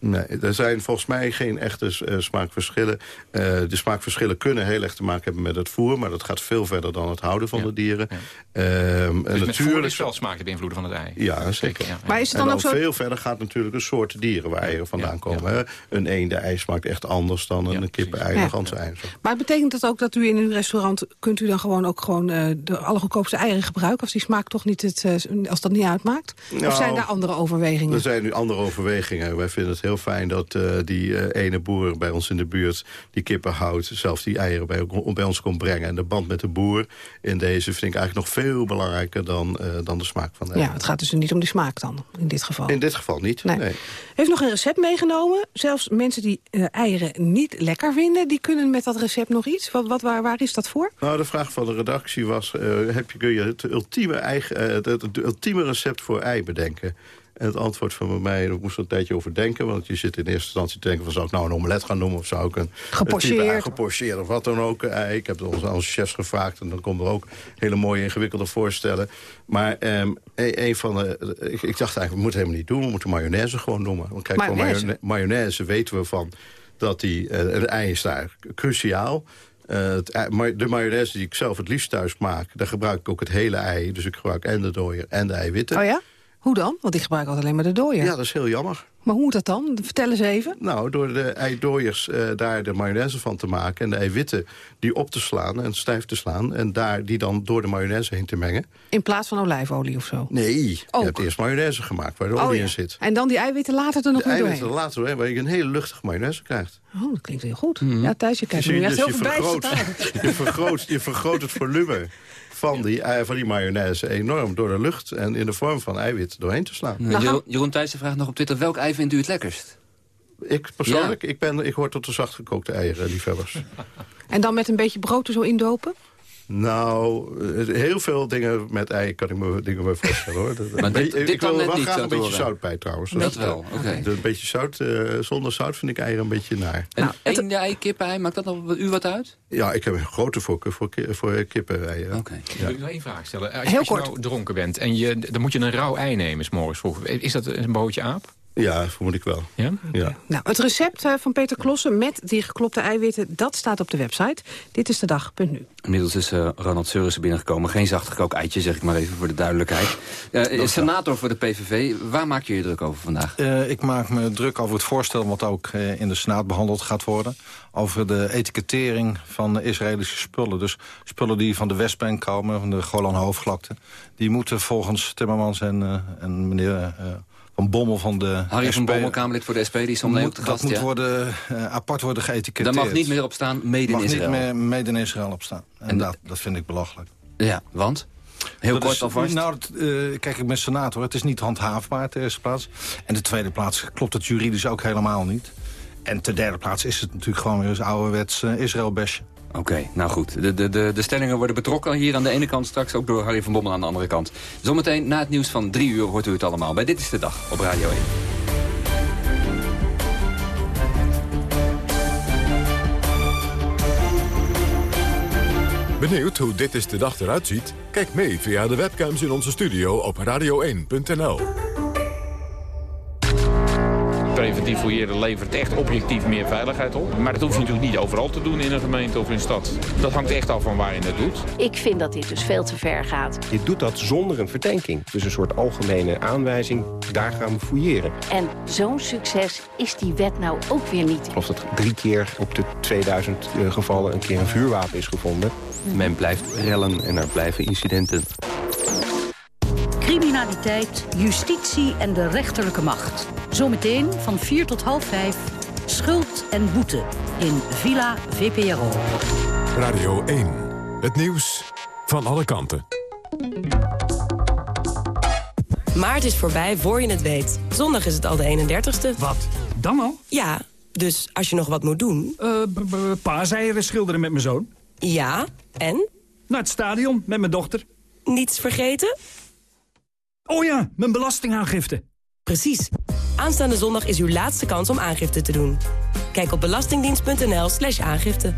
Nee, er zijn volgens mij geen echte eh, smaakverschillen. Eh, de smaakverschillen kunnen heel erg te maken hebben met het voer... maar dat gaat veel verder dan het houden van de dieren. Ehm, en Dus met voer natuurlijk is wel smaak te beïnvloeden van het ei. Ja, zeker. Ja. Maar is het dan ook zo... veel verder gaat natuurlijk een soort dieren waar eieren vandaan komen. hè. Een eende-ei smaakt echt anders dan een kippen-ei Ja. of ganse-ei. Maar betekent dat ook dat u in uw restaurant... kunt u dan gewoon ook gewoon eh, de allergoedkoopste eieren gebruiken... als die smaak toch niet het, als dat niet uitmaakt? of Nou, zijn daar andere overwegingen? Er zijn nu andere overwegingen. Wij vinden het heel heel fijn dat eh, die eh, ene boer bij ons in de buurt... die kippen houdt, zelfs die eieren bij, bij ons komt brengen. En de band met de boer in deze vind ik eigenlijk nog veel belangrijker... dan, eh, dan de smaak van de Ja, het gaat dus niet om die smaak dan, in dit geval. In dit geval niet, Nee. heeft nog een recept meegenomen. Zelfs mensen die eieren niet lekker vinden... die kunnen met dat recept nog iets. Wat, wat, waar, waar is dat voor? Nou, de vraag van de redactie was... heb je, kun je het ultieme, eh, het, het ultieme recept voor ei bedenken? En het antwoord van mij, daar moest er een tijdje over denken... want je zit in eerste instantie te denken... van zou ik nou een omelet gaan noemen... of zou ik een Gepocheerd. gepocheerd of wat dan ook. eh, ei. Ik heb onze, onze chefs gevraagd... en dan komen er ook hele mooie ingewikkelde voorstellen. Maar ehm, een, een van de... Ik, ik dacht eigenlijk, we moeten helemaal niet doen. We moeten mayonaise gewoon noemen. Want kijk, Mayonaise. mayonaise, mayonaise weten we van... dat die, eh, een ei is daar cruciaal... Eh, het de mayonaise die ik zelf het liefst thuis maak... daar gebruik ik ook het hele ei. Dus ik gebruik en de dooier en de eiwitten. Oh ja? Hoe dan? Want ik gebruik altijd alleen maar de dooier. Ja, dat is heel jammer. Maar hoe moet dat dan? Vertel eens even. Nou, door de eidooiers eh, daar de mayonaise van te maken... en de eiwitten die op te slaan en stijf te slaan... en daar die dan door de mayonaise heen te mengen. In plaats van olijfolie of zo? Nee, je hebt eerst mayonaise gemaakt waar de Oh, olie ja. in zit. En dan die eiwitten later er nog De eiwitten doorheen? er later doorheen, waar je een hele luchtige mayonaise krijgt. Oh, dat klinkt heel goed. Ja, Thijs, je kijkt Dus nu echt heel je, vergroot, je, vergroot, je vergroot het volume van die, ei- van die mayonaise enorm... door de lucht en in de vorm van eiwit doorheen te slaan. Nou, Jeroen, Jeroen Thijssen vraagt nog op Twitter... welk ei vindt u het lekkerst? Ik persoonlijk, ik, ben, ik hoor tot de zachtgekookte eieren, liefhebbers. En dan met een beetje brood er zo indopen? Nou, eh, heel veel dingen met ei kan ik me dingen bij voorstellen hoor. Dat- Maar dit- dit ik wil er wel graag een beetje horen. zout bij trouwens. Dat wel, oké. Een beetje zout, eh, zonder zout vind ik eieren een beetje naar. En één ei, kip, ei, maakt dat nog u wat uit? Ja, ik heb een grote voorkeur voor, ki- voor kippen eieren. Oké. Wil ik nog één vraag stellen? Als, je- Heel als je kort. nou dronken bent en je, dan moet je een rauw ei nemen, 's morgens vroeg. Is dat een broodje aap? Ja, vermoed ik wel. Ja? Ja. Nou, het recept eh, van Peter Klossen met die geklopte eiwitten... dat staat op de website. Dit is de dag.nu. Inmiddels is eh, Ronald Seurissen binnengekomen. Geen zachtgekookt eitje, zeg ik maar even voor de duidelijkheid. Eh, senator voor de PVV, waar maak je je druk over vandaag? Eh, ik maak me druk over het voorstel wat ook eh, in de Senaat behandeld gaat worden. Over de etikettering van Israëlische spullen. Dus spullen die van de Westbank komen, van de Golan Hoofdvlakte. Die moeten volgens Timmermans en, eh, en meneer eh, Van Bommel van de Harry van Bommel, Kamerlid voor de SP, die is moet, te gast. dat moet worden, eh, apart worden geëtiketteerd. Daar mag niet meer op staan, made in mag Israël. niet meer made in Israël op staan. En, En- dat, dat vind ik belachelijk. Ja, want? Heel Dat kort alvast. Nou, eh, kijk, ik ben senator. Het is niet handhaafbaar, ten eerste plaats. En de tweede plaats klopt het juridisch ook helemaal niet. En ten derde plaats is het natuurlijk gewoon weer eens ouderwets uh, Israël-besje. Oké, nou goed. De, de, de, de stellingen worden betrokken hier aan de ene kant... straks ook door Harry van Bommel aan de andere kant. Zometeen na het nieuws van drie uur hoort u het allemaal. Bij Dit is de Dag op Radio 1. Benieuwd hoe dit is de dag eruit ziet? Kijk mee via de webcams in onze studio op radio1.nl. Preventief fouilleren levert echt objectief meer veiligheid op. Maar dat hoef je natuurlijk niet overal te doen in een gemeente of in een stad. Dat hangt echt af van waar je het doet. Ik vind dat dit dus veel te ver gaat. Je doet dat zonder een verdenking. Dus een soort algemene aanwijzing, daar gaan we fouilleren. En zo'n succes is die wet nou ook weer niet. Of dat drie keer op de 2000 gevallen een keer een vuurwapen is gevonden. Men blijft rellen en er blijven incidenten. Criminaliteit, justitie en de rechterlijke macht. Zometeen van 4 tot half 5. Schuld en boete in Villa VPRO. Radio 1. Het nieuws van alle kanten. Maart is voorbij voor je het weet. Zondag is het al de 31ste. Wat? Dan al? Ja, dus als je nog wat moet doen... Uh, paaseieren schilderen met mijn zoon. Ja, en? Naar het stadion met mijn dochter. Niets vergeten? Oh ja, mijn belastingaangifte. Precies. Aanstaande zondag is uw laatste kans om aangifte te doen. Kijk op belastingdienst.nl slash aangifte.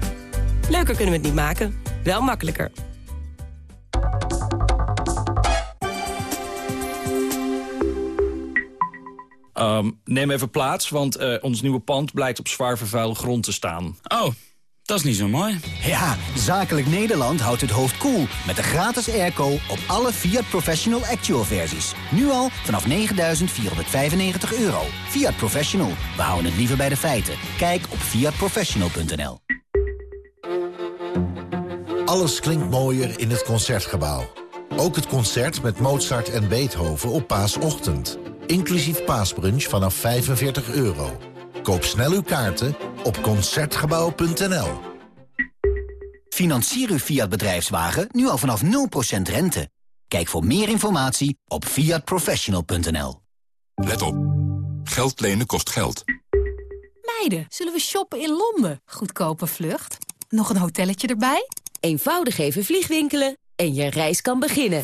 Leuker kunnen we het niet maken, wel makkelijker. Um, neem even plaats, want uh, ons nieuwe pand blijkt op zwaar vervuilde grond te staan. Oh, dat is niet zo mooi. Ja, Zakelijk Nederland houdt het hoofd koel cool met de gratis airco op alle Fiat Professional Actual versies. Nu al vanaf 9.495 euro. Fiat Professional, we houden het liever bij de feiten. Kijk op fiatprofessional.nl Alles klinkt mooier in het Concertgebouw. Ook het concert met Mozart en Beethoven op paasochtend. Inclusief paasbrunch vanaf 45 euro. Koop snel uw kaarten op Concertgebouw.nl. Financier uw Fiat bedrijfswagen nu al vanaf 0% rente. Kijk voor meer informatie op fiatprofessional.nl. Let op. Geld lenen kost geld. Meiden, zullen we shoppen in Londen? Goedkope vlucht. Nog een hotelletje erbij? Eenvoudig even vliegwinkelen en je reis kan beginnen.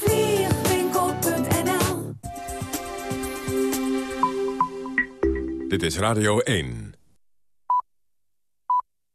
Dit is Radio 1.